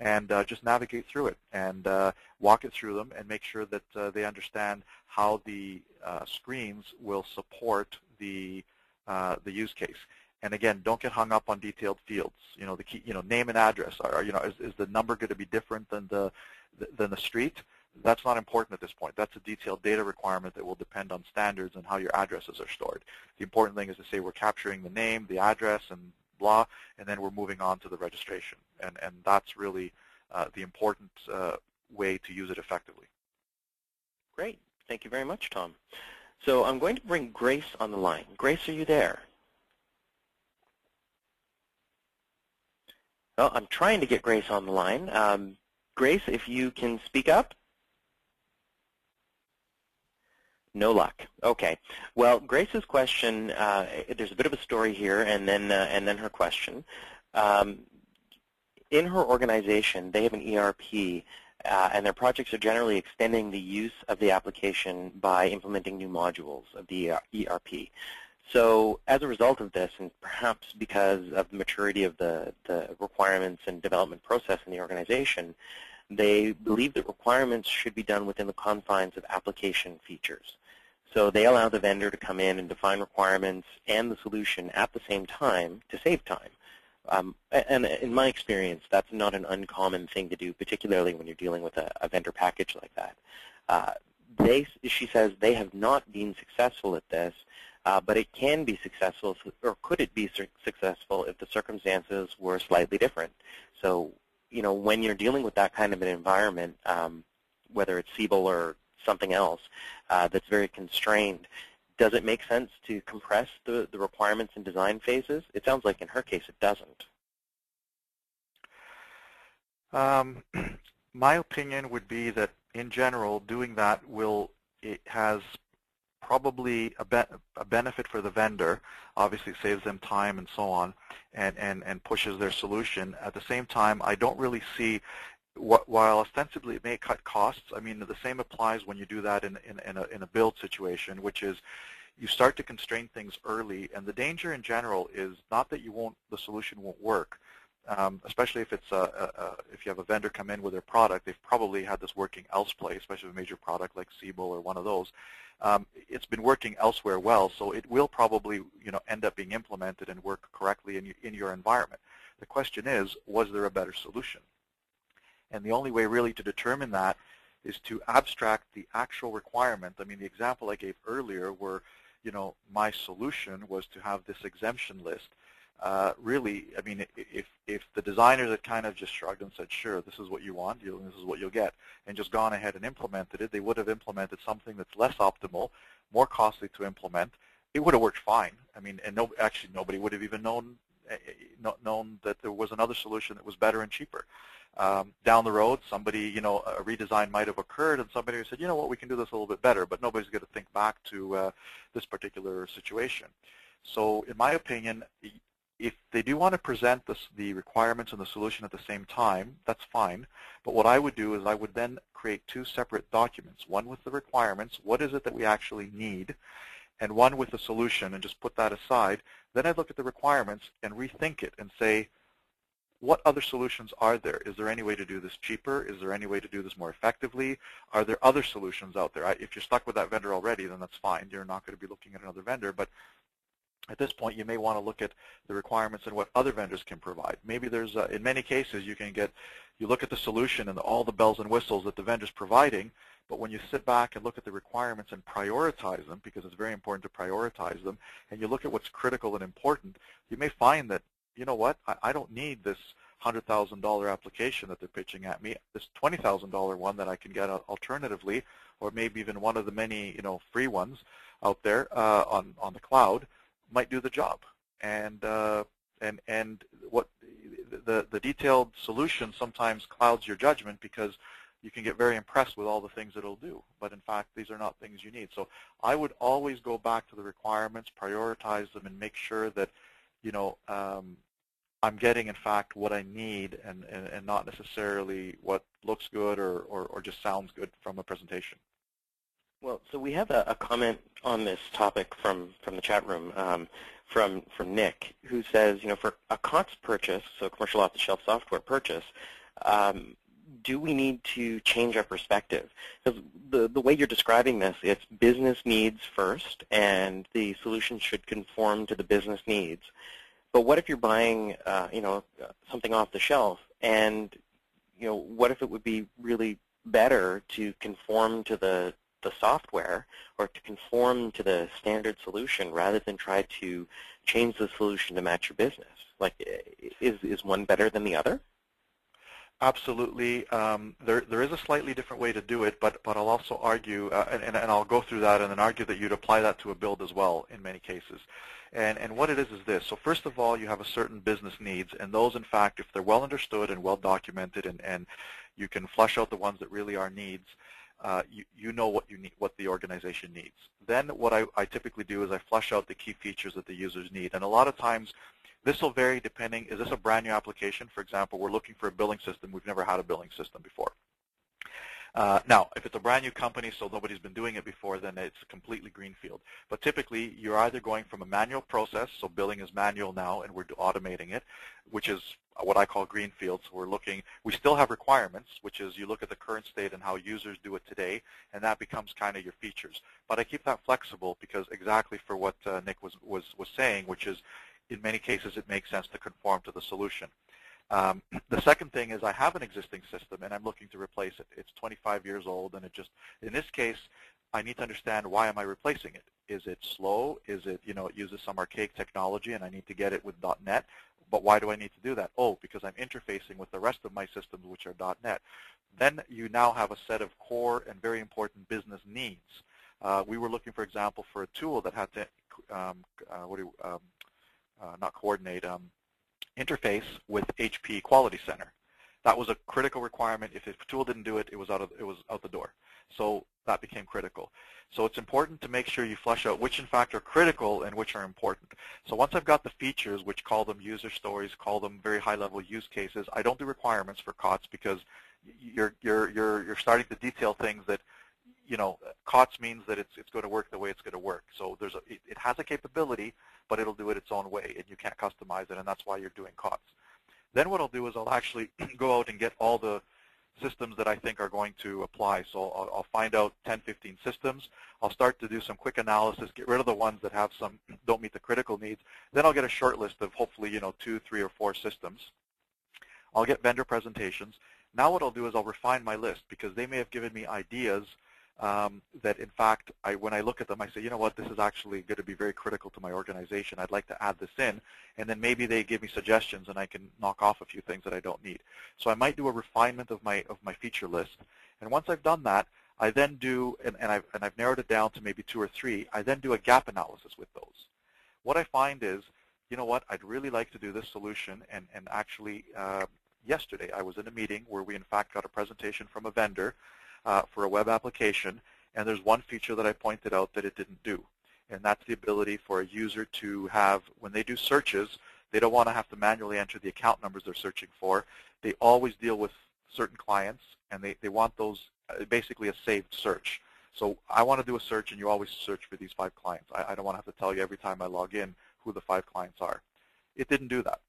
[SPEAKER 2] And uh, just navigate through it and uh, walk it through them and make sure that uh, they understand how the uh, screens will support the uh, the use case. And again, don't get hung up on detailed fields. You know, the key, you know, name and address. Are you know, is, is the number going to be different than the than the street? That's not important at this point. That's a detailed data requirement that will depend on standards and how your addresses are stored. The important thing is to say we're capturing the name, the address, and blah, and then we're moving on to the registration. And and that's really uh, the important uh, way to use it effectively.
[SPEAKER 1] Great. Thank you very much, Tom. So I'm going to bring Grace on the line. Grace, are you there? Well, I'm trying to get Grace on the line. Um, Grace, if you can speak up. No luck. Okay. Well, Grace's question, uh, there's a bit of a story here, and then uh, and then her question. Um, in her organization, they have an ERP, uh, and their projects are generally extending the use of the application by implementing new modules of the ERP. So as a result of this, and perhaps because of the maturity of the, the requirements and development process in the organization, they believe that requirements should be done within the confines of application features. So they allow the vendor to come in and define requirements and the solution at the same time to save time. Um, and in my experience, that's not an uncommon thing to do, particularly when you're dealing with a, a vendor package like that. Uh, they, she says, they have not been successful at this uh, but it can be successful, or could it be successful if the circumstances were slightly different? So, you know, when you're dealing with that kind of an environment, um, whether it's Siebel or something else uh, that's very constrained, does it make sense to compress the, the requirements and design phases? It sounds like in her case it doesn't.
[SPEAKER 2] Um, my opinion would be that in general doing that will it has probably a, be a benefit for the vendor. Obviously, it saves them time and so on, and, and, and pushes their solution. At the same time, I don't really see, while ostensibly it may cut costs, I mean, the same applies when you do that in, in, in, a, in a build situation, which is you start to constrain things early, and the danger in general is not that you won't, the solution won't work, um, especially if it's a, a, a, if you have a vendor come in with their product, they've probably had this working elsewhere, especially a major product like Siebel or one of those. Um, it's been working elsewhere well, so it will probably you know end up being implemented and work correctly in, in your environment. The question is, was there a better solution? And the only way really to determine that is to abstract the actual requirement. I mean, the example I gave earlier where, you know, my solution was to have this exemption list uh, really, I mean, if if the designers had kind of just shrugged and said, sure, this is what you want, this is what you'll get, and just gone ahead and implemented it, they would have implemented something that's less optimal, more costly to implement. It would have worked fine. I mean, and no, actually nobody would have even known eh, eh, known that there was another solution that was better and cheaper. Um, down the road, somebody, you know, a redesign might have occurred, and somebody said, you know what, we can do this a little bit better, but nobody's going to think back to uh, this particular situation. So in my opinion, if they do want to present the requirements and the solution at the same time, that's fine. But what I would do is I would then create two separate documents, one with the requirements, what is it that we actually need, and one with the solution, and just put that aside. Then I'd look at the requirements and rethink it and say, what other solutions are there? Is there any way to do this cheaper? Is there any way to do this more effectively? Are there other solutions out there? If you're stuck with that vendor already, then that's fine. You're not going to be looking at another vendor. But at this point, you may want to look at the requirements and what other vendors can provide. Maybe there's, uh, in many cases, you can get, you look at the solution and all the bells and whistles that the vendor's providing, but when you sit back and look at the requirements and prioritize them, because it's very important to prioritize them, and you look at what's critical and important, you may find that, you know what, I, I don't need this $100,000 application that they're pitching at me, this $20,000 one that I can get alternatively, or maybe even one of the many, you know, free ones out there uh, on, on the cloud, might do the job. And uh, and and what the the detailed solution sometimes clouds your judgment because you can get very impressed with all the things it'll do. But in fact, these are not things you need. So I would always go back to the requirements, prioritize them, and make sure that you know um, I'm getting in fact what I need and, and, and not necessarily what looks good or, or, or just sounds good from a presentation.
[SPEAKER 1] Well, so we have a, a, comment on this topic from, from the chat room um, from, from Nick, who says, you know, for a COTS purchase, so commercial off-the-shelf software purchase, um, do we need to change our perspective? Because the, the way you're describing this, it's business needs first, and the solution should conform to the business needs. But what if you're buying, uh, you know, something off the shelf, and, you know, what if it would be really better to conform to the the software or to conform to the standard solution rather than try to change the solution to match your business? Like, is, is one better than the other?
[SPEAKER 2] Absolutely. Um, there, there is a slightly different way to do it, but, but I'll also argue, uh, and, and, I'll go through that and then argue that you'd apply that to a build as well in many cases. And, and what it is is this. So first of all, you have a certain business needs, and those, in fact, if they're well understood and well documented, and, and you can flush out the ones that really are needs, uh, you, you know what you need, what the organization needs. Then what I, I typically do is I flush out the key features that the users need. And a lot of times this will vary depending, is this a brand new application? For example, we're looking for a billing system. We've never had a billing system before. Uh, now, if it's a brand new company, so nobody's been doing it before, then it's completely greenfield. But typically, you're either going from a manual process, so billing is manual now, and we're automating it, which is what I call greenfield. So we're looking, we still have requirements, which is you look at the current state and how users do it today, and that becomes kind of your features. But I keep that flexible because exactly for what uh, Nick was, was, was saying, which is in many cases it makes sense to conform to the solution. Um, the second thing is I have an existing system and I'm looking to replace it. It's 25 years old and it just, in this case, I need to understand why am I replacing it. Is it slow? Is it, you know, it uses some archaic technology and I need to get it with .NET? But why do I need to do that? Oh, because I'm interfacing with the rest of my systems which are .NET. Then you now have a set of core and very important business needs. Uh, we were looking, for example, for a tool that had to, um, uh, what do you, um, uh, not coordinate, um, interface with HP Quality Center. That was a critical requirement. If the tool didn't do it, it was out of it was out the door. So that became critical. So it's important to make sure you flesh out which in fact are critical and which are important. So once I've got the features, which call them user stories, call them very high-level use cases, I don't do requirements for COTS because you're you're you're you're starting to detail things that you know, COTS means that it's, it's going to work the way it's going to work. So there's a, it, it, has a capability, but it'll do it its own way, and you can't customize it, and that's why you're doing COTS. Then what I'll do is I'll actually go out and get all the systems that I think are going to apply. So I'll, I'll, find out 10, 15 systems. I'll start to do some quick analysis, get rid of the ones that have some don't meet the critical needs. Then I'll get a short list of hopefully, you know, two, three, or four systems. I'll get vendor presentations. Now what I'll do is I'll refine my list because they may have given me ideas um, that in fact, I, when I look at them, I say, you know what, this is actually going to be very critical to my organization. I'd like to add this in, and then maybe they give me suggestions, and I can knock off a few things that I don't need. So I might do a refinement of my of my feature list, and once I've done that, I then do, and, and, I've, and I've narrowed it down to maybe two or three, I then do a gap analysis with those. What I find is, you know what, I'd really like to do this solution, and, and actually uh, yesterday I was in a meeting where we in fact got a presentation from a vendor uh, for a web application, and there's one feature that I pointed out that it didn't do, and that's the ability for a user to have, when they do searches, they don't want to have to manually enter the account numbers they're searching for. They always deal with certain clients, and they, they want those uh, basically a saved search. So I want to do a search, and you always search for these five clients. I, I don't want to have to tell you every time I log in who the five clients are. It didn't do that.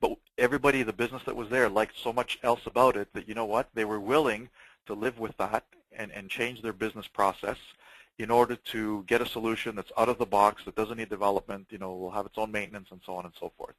[SPEAKER 2] But everybody, the business that was there, liked so much else about it that, you know what, they were willing to live with that and, and change their business process in order to get a solution that's out of the box, that doesn't need development, you know, will have its own maintenance and so on and so forth.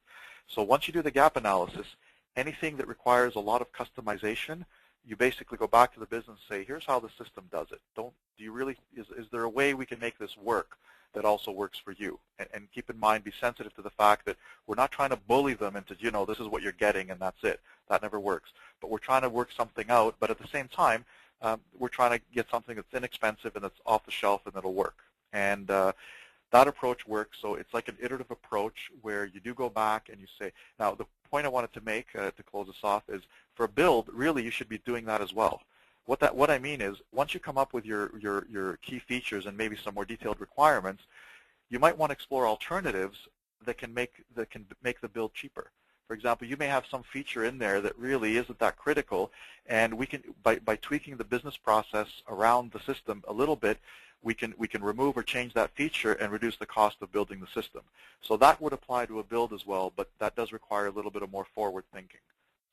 [SPEAKER 2] So once you do the gap analysis, anything that requires a lot of customization, you basically go back to the business and say, here's how the system does it. Don't, do you really, is, is there a way we can make this work that also works for you? And, and keep in mind, be sensitive to the fact that we're not trying to bully them into, you know, this is what you're getting and that's it. That never works. But we're trying to work something out, but at the same time, um, we're trying to get something that's inexpensive and that's off the shelf and that'll work. And uh, that approach works. So it's like an iterative approach where you do go back and you say, now the point I wanted to make uh, to close this off is for a build, really you should be doing that as well. What that what I mean is once you come up with your, your, your key features and maybe some more detailed requirements, you might want to explore alternatives that can make that can make the build cheaper. For example, you may have some feature in there that really isn't that critical, and we can by, by tweaking the business process around the system a little bit, we can we can remove or change that feature and reduce the cost of building the system. So that would apply to a build as well, but that does require a little bit of more forward thinking.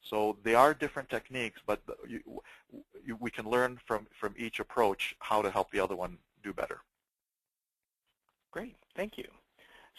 [SPEAKER 2] So they are different techniques, but you, you, we can learn from, from each approach how to help the other one do better.
[SPEAKER 1] Great, thank you.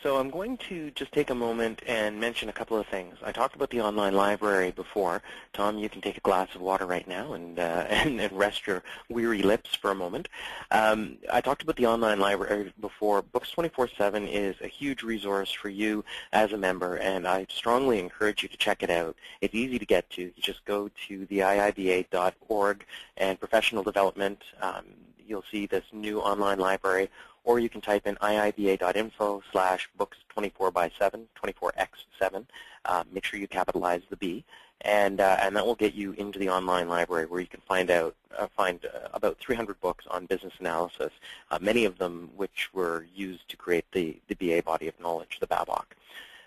[SPEAKER 1] So I'm going to just take a moment and mention a couple of things. I talked about the online library before. Tom, you can take a glass of water right now and, uh, and, and, rest your weary lips for a moment. Um, I talked about the online library before. Books 24-7 is a huge resource for you as a member, and I strongly encourage you to check it out. It's easy to get to. You just go to the iiba.org and professional development. Um, you'll see this new online library or you can type in iiba.info slash books 24 by 7, 24x7. Uh, make sure you capitalize the B, and uh, and that will get you into the online library where you can find out uh, find uh, about 300 books on business analysis, uh, many of them which were used to create the the BA body of knowledge, the BABOK.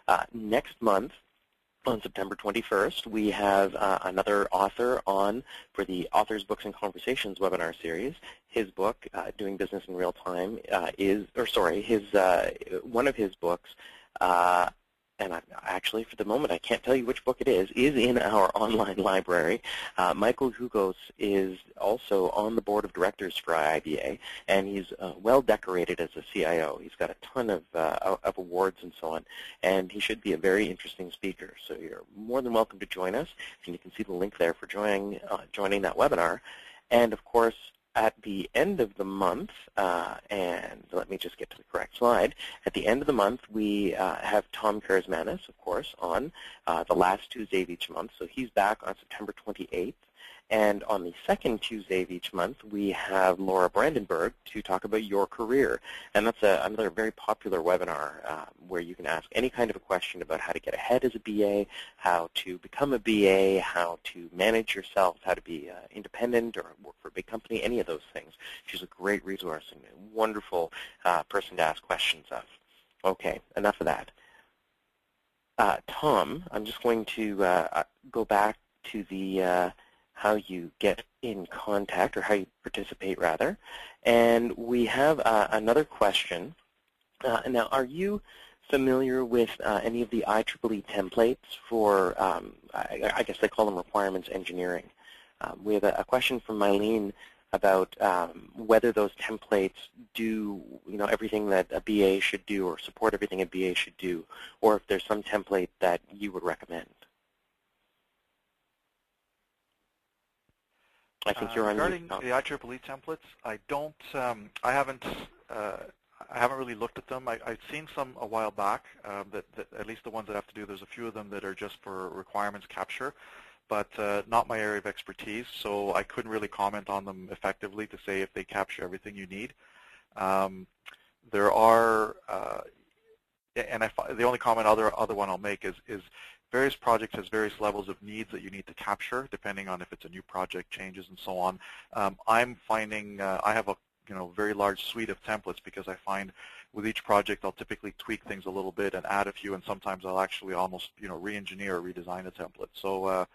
[SPEAKER 1] Uh, next month, on September 21st, we have uh, another author on for the Authors, Books, and Conversations webinar series. His book, uh, Doing Business in Real Time, uh, is, or sorry, his uh, one of his books uh, and I, actually for the moment I can't tell you which book it is, is in our online library. Uh, Michael Hugos is also on the board of directors for IIBA, and he's uh, well decorated as a CIO. He's got a ton of, uh, of awards and so on, and he should be a very interesting speaker. So you're more than welcome to join us, and you can see the link there for joining, uh, joining that webinar. And of course, at the end of the month, uh, and let me just get to the correct slide, at the end of the month we uh, have Tom Karasmanis, of course, on uh, the last Tuesday of each month. So he's back on September 28th. And on the second Tuesday of each month, we have Laura Brandenburg to talk about your career. And that's a, another very popular webinar uh, where you can ask any kind of a question about how to get ahead as a BA, how to become a BA, how to manage yourself, how to be uh, independent or work for a big company, any of those things. She's a great resource and a wonderful uh, person to ask questions of. Okay, enough of that. Uh, Tom, I'm just going to uh, uh, go back to the how you get in contact, or how you participate, rather. And we have uh, another question. Uh, now, are you familiar with uh, any of the IEEE templates for, um, I, I, guess they call them requirements engineering? Um, we have a, a, question from Mylene about um, whether those templates do, you know, everything that a BA should do or support everything a BA should do, or if there's some template that you would recommend. I think you're
[SPEAKER 2] uh,
[SPEAKER 1] on
[SPEAKER 2] regarding the IEEE templates. I don't. Um, I haven't. Uh, I haven't really looked at them. I, have seen some a while back. Um, that, that, at least the ones that I have to do. There's a few of them that are just for requirements capture, but uh, not my area of expertise. So I couldn't really comment on them effectively to say if they capture everything you need. Um, there are, uh, and I, the only comment other other one I'll make is is various projects has various levels of needs that you need to capture, depending on if it's a new project, changes, and so on. Um, I'm finding uh, I have a you know very large suite of templates because I find with each project I'll typically tweak things a little bit and add a few, and sometimes I'll actually almost you know re-engineer or redesign a template. So uh,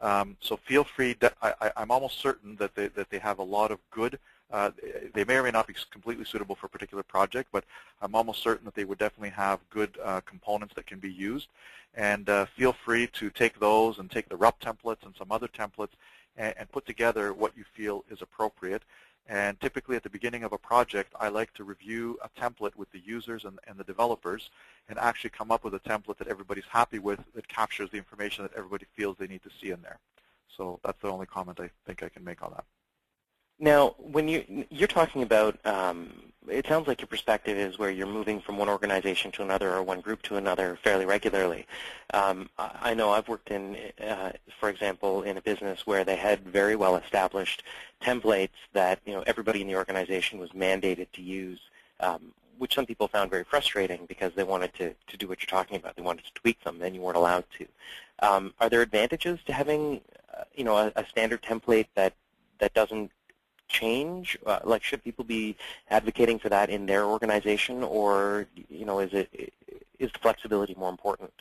[SPEAKER 2] um, so feel free. I, am almost certain that they that they have a lot of good uh, they may or may not be completely suitable for a particular project, but I'm almost certain that they would definitely have good uh, components that can be used. And uh, feel free to take those and take the RUP templates and some other templates and, and, put together what you feel is appropriate. And typically at the beginning of a project, I like to review a template with the users and, and, the developers and actually come up with a template that everybody's happy with that captures the information that everybody feels they need to see in there. So that's the only comment I think I can make on that.
[SPEAKER 1] Now, when you, you're talking about, um, it sounds like your perspective is where you're moving from one organization to another or one group to another fairly regularly. Um, I know I've worked in, uh, for example, in a business where they had very well established templates that you know everybody in the organization was mandated to use, um, which some people found very frustrating because they wanted to, to do what you're talking about. They wanted to tweak them, and you weren't allowed to. Um, are there advantages to having, uh, you know, a, a standard template that that doesn't change? Uh, like, should people be advocating for that in their organization, or you know, is it is the flexibility more important?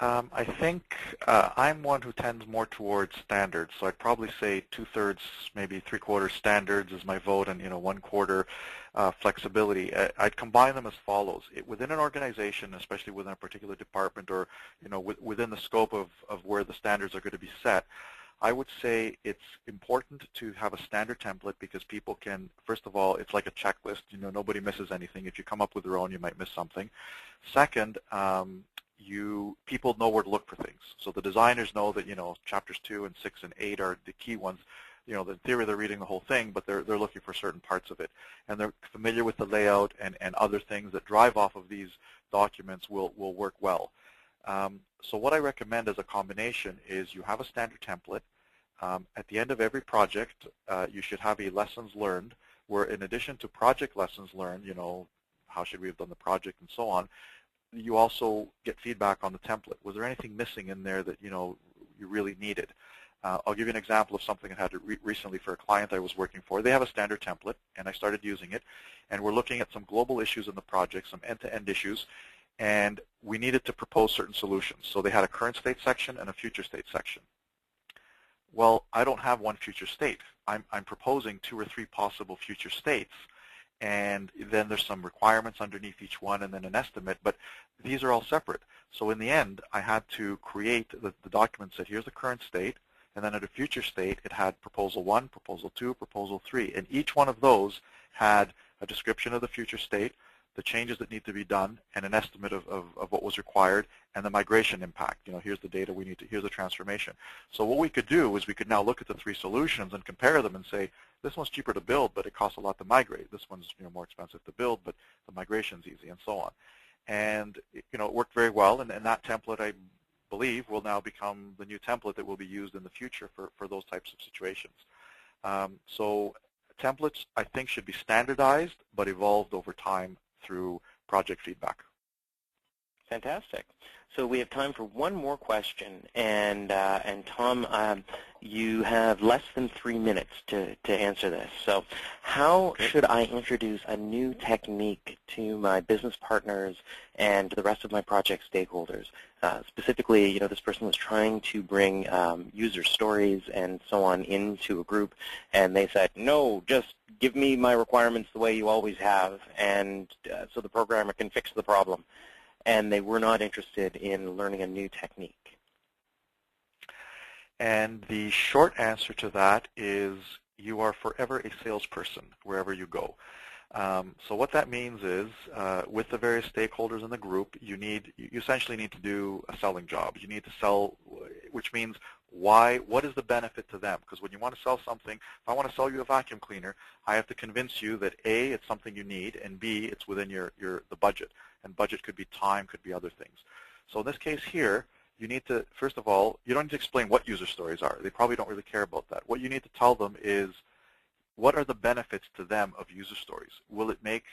[SPEAKER 2] Um, I think uh, I'm one who tends more towards standards, so I'd probably say two-thirds, maybe three-quarters standards is my vote, and you know, one-quarter uh, flexibility. I'd combine them as follows: it, within an organization, especially within a particular department, or you know, within the scope of, of where the standards are going to be set, I would say it's important to have a standard template because people can, first of all, it's like a checklist. You know, nobody misses anything. If you come up with your own, you might miss something. Second, um, you people know where to look for things. So the designers know that you know chapters two and six and eight are the key ones. You know, in theory they're reading the whole thing, but they're they're looking for certain parts of it, and they're familiar with the layout and and other things that drive off of these documents will will work well. Um, so what I recommend as a combination is you have a standard template. Um, at the end of every project, uh, you should have a lessons learned where in addition to project lessons learned, you know, how should we have done the project and so on, you also get feedback on the template. Was there anything missing in there that, you know, you really needed? Uh, I'll give you an example of something I had re recently for a client I was working for. They have a standard template, and I started using it, and we're looking at some global issues in the project, some end-to-end -end issues, and we needed to propose certain solutions. So they had a current state section and a future state section. Well, I don't have one future state. I'm, I'm proposing two or three possible future states, and then there's some requirements underneath each one and then an estimate, but these are all separate. So in the end, I had to create the, the document said, here's the current state, and then at a future state, it had proposal one, proposal two, proposal three, and each one of those had a description of the future state, the changes that need to be done, and an estimate of, of, of, what was required, and the migration impact. You know, here's the data we need to, here's the transformation. So what we could do is we could now look at the three solutions and compare them and say, this one's cheaper to build, but it costs a lot to migrate. This one's you know, more expensive to build, but the migration's easy, and so on. And you know, it worked very well, and, and that template, I believe, will now become the new template that will be used in the future for, for those types of situations. Um, so templates, I think, should be standardized, but evolved over time through project feedback.
[SPEAKER 1] Fantastic. So we have time for one more question, and uh, and Tom, um, you have less than three minutes to, to answer this. So how should I introduce a new technique to my business partners and the rest of my project stakeholders? Uh, specifically, you know, this person was trying to bring um, user stories and so on into a group, and they said, no, just give me my requirements the way you always have, and uh, so the programmer can fix the problem and they were not interested in learning a new technique?
[SPEAKER 2] And the short answer to that is you are forever a salesperson wherever you go. Um, so what that means is, uh, with the various stakeholders in the group, you need you essentially need to do a selling job. You need to sell, which means why, what is the benefit to them? Because when you want to sell something, if I want to sell you a vacuum cleaner, I have to convince you that A, it's something you need, and B, it's within your, your the budget. And budget could be time, could be other things. So in this case here, you need to, first of all, you don't need to explain what user stories are. They probably don't really care about that. What you need to tell them is what are the benefits to them of user stories? Will it make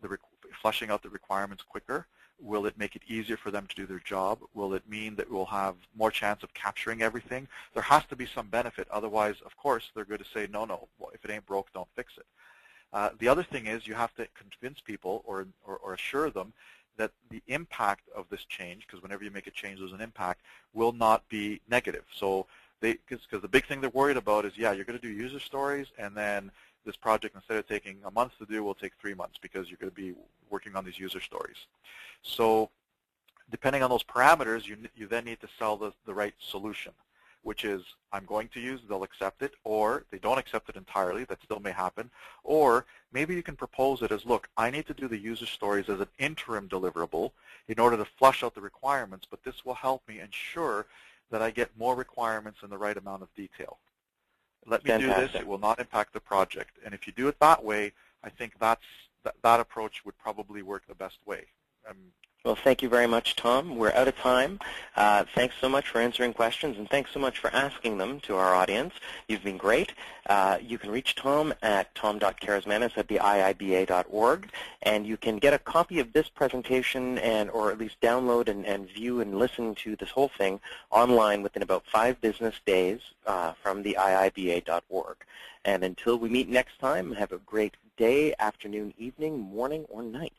[SPEAKER 2] the flushing out the requirements quicker? Will it make it easier for them to do their job? Will it mean that we'll have more chance of capturing everything? There has to be some benefit. Otherwise, of course, they're going to say, no, no, if it ain't broke, don't fix it. Uh, the other thing is you have to convince people or, or, or assure them that the impact of this change, because whenever you make a change, there's an impact, will not be negative. So because the big thing they're worried about is, yeah, you're going to do user stories, and then this project, instead of taking a month to do, will take three months because you're going to be working on these user stories. So depending on those parameters, you, you then need to sell the, the right solution. Which is I'm going to use, they'll accept it, or they don't accept it entirely, that still may happen, or maybe you can propose it as, look, I need to do the user stories as an interim deliverable in order to flush out the requirements, but this will help me ensure that I get more requirements in the right amount of detail. Let me
[SPEAKER 1] Fantastic.
[SPEAKER 2] do this, it will not impact the project. And if you do it that way, I think that's, that, that approach would probably work the best way. Um,
[SPEAKER 1] well, thank you very much, Tom. We're out of time. Uh, thanks so much for answering questions, and thanks so much for asking them to our audience. You've been great. Uh, you can reach Tom at tom.karasmanis at the iiba.org, and you can get a copy of this presentation and or at least download and, and view and listen to this whole thing online within about five business days uh, from the iiba.org. And until we meet next time, have a great day, afternoon, evening, morning, or night.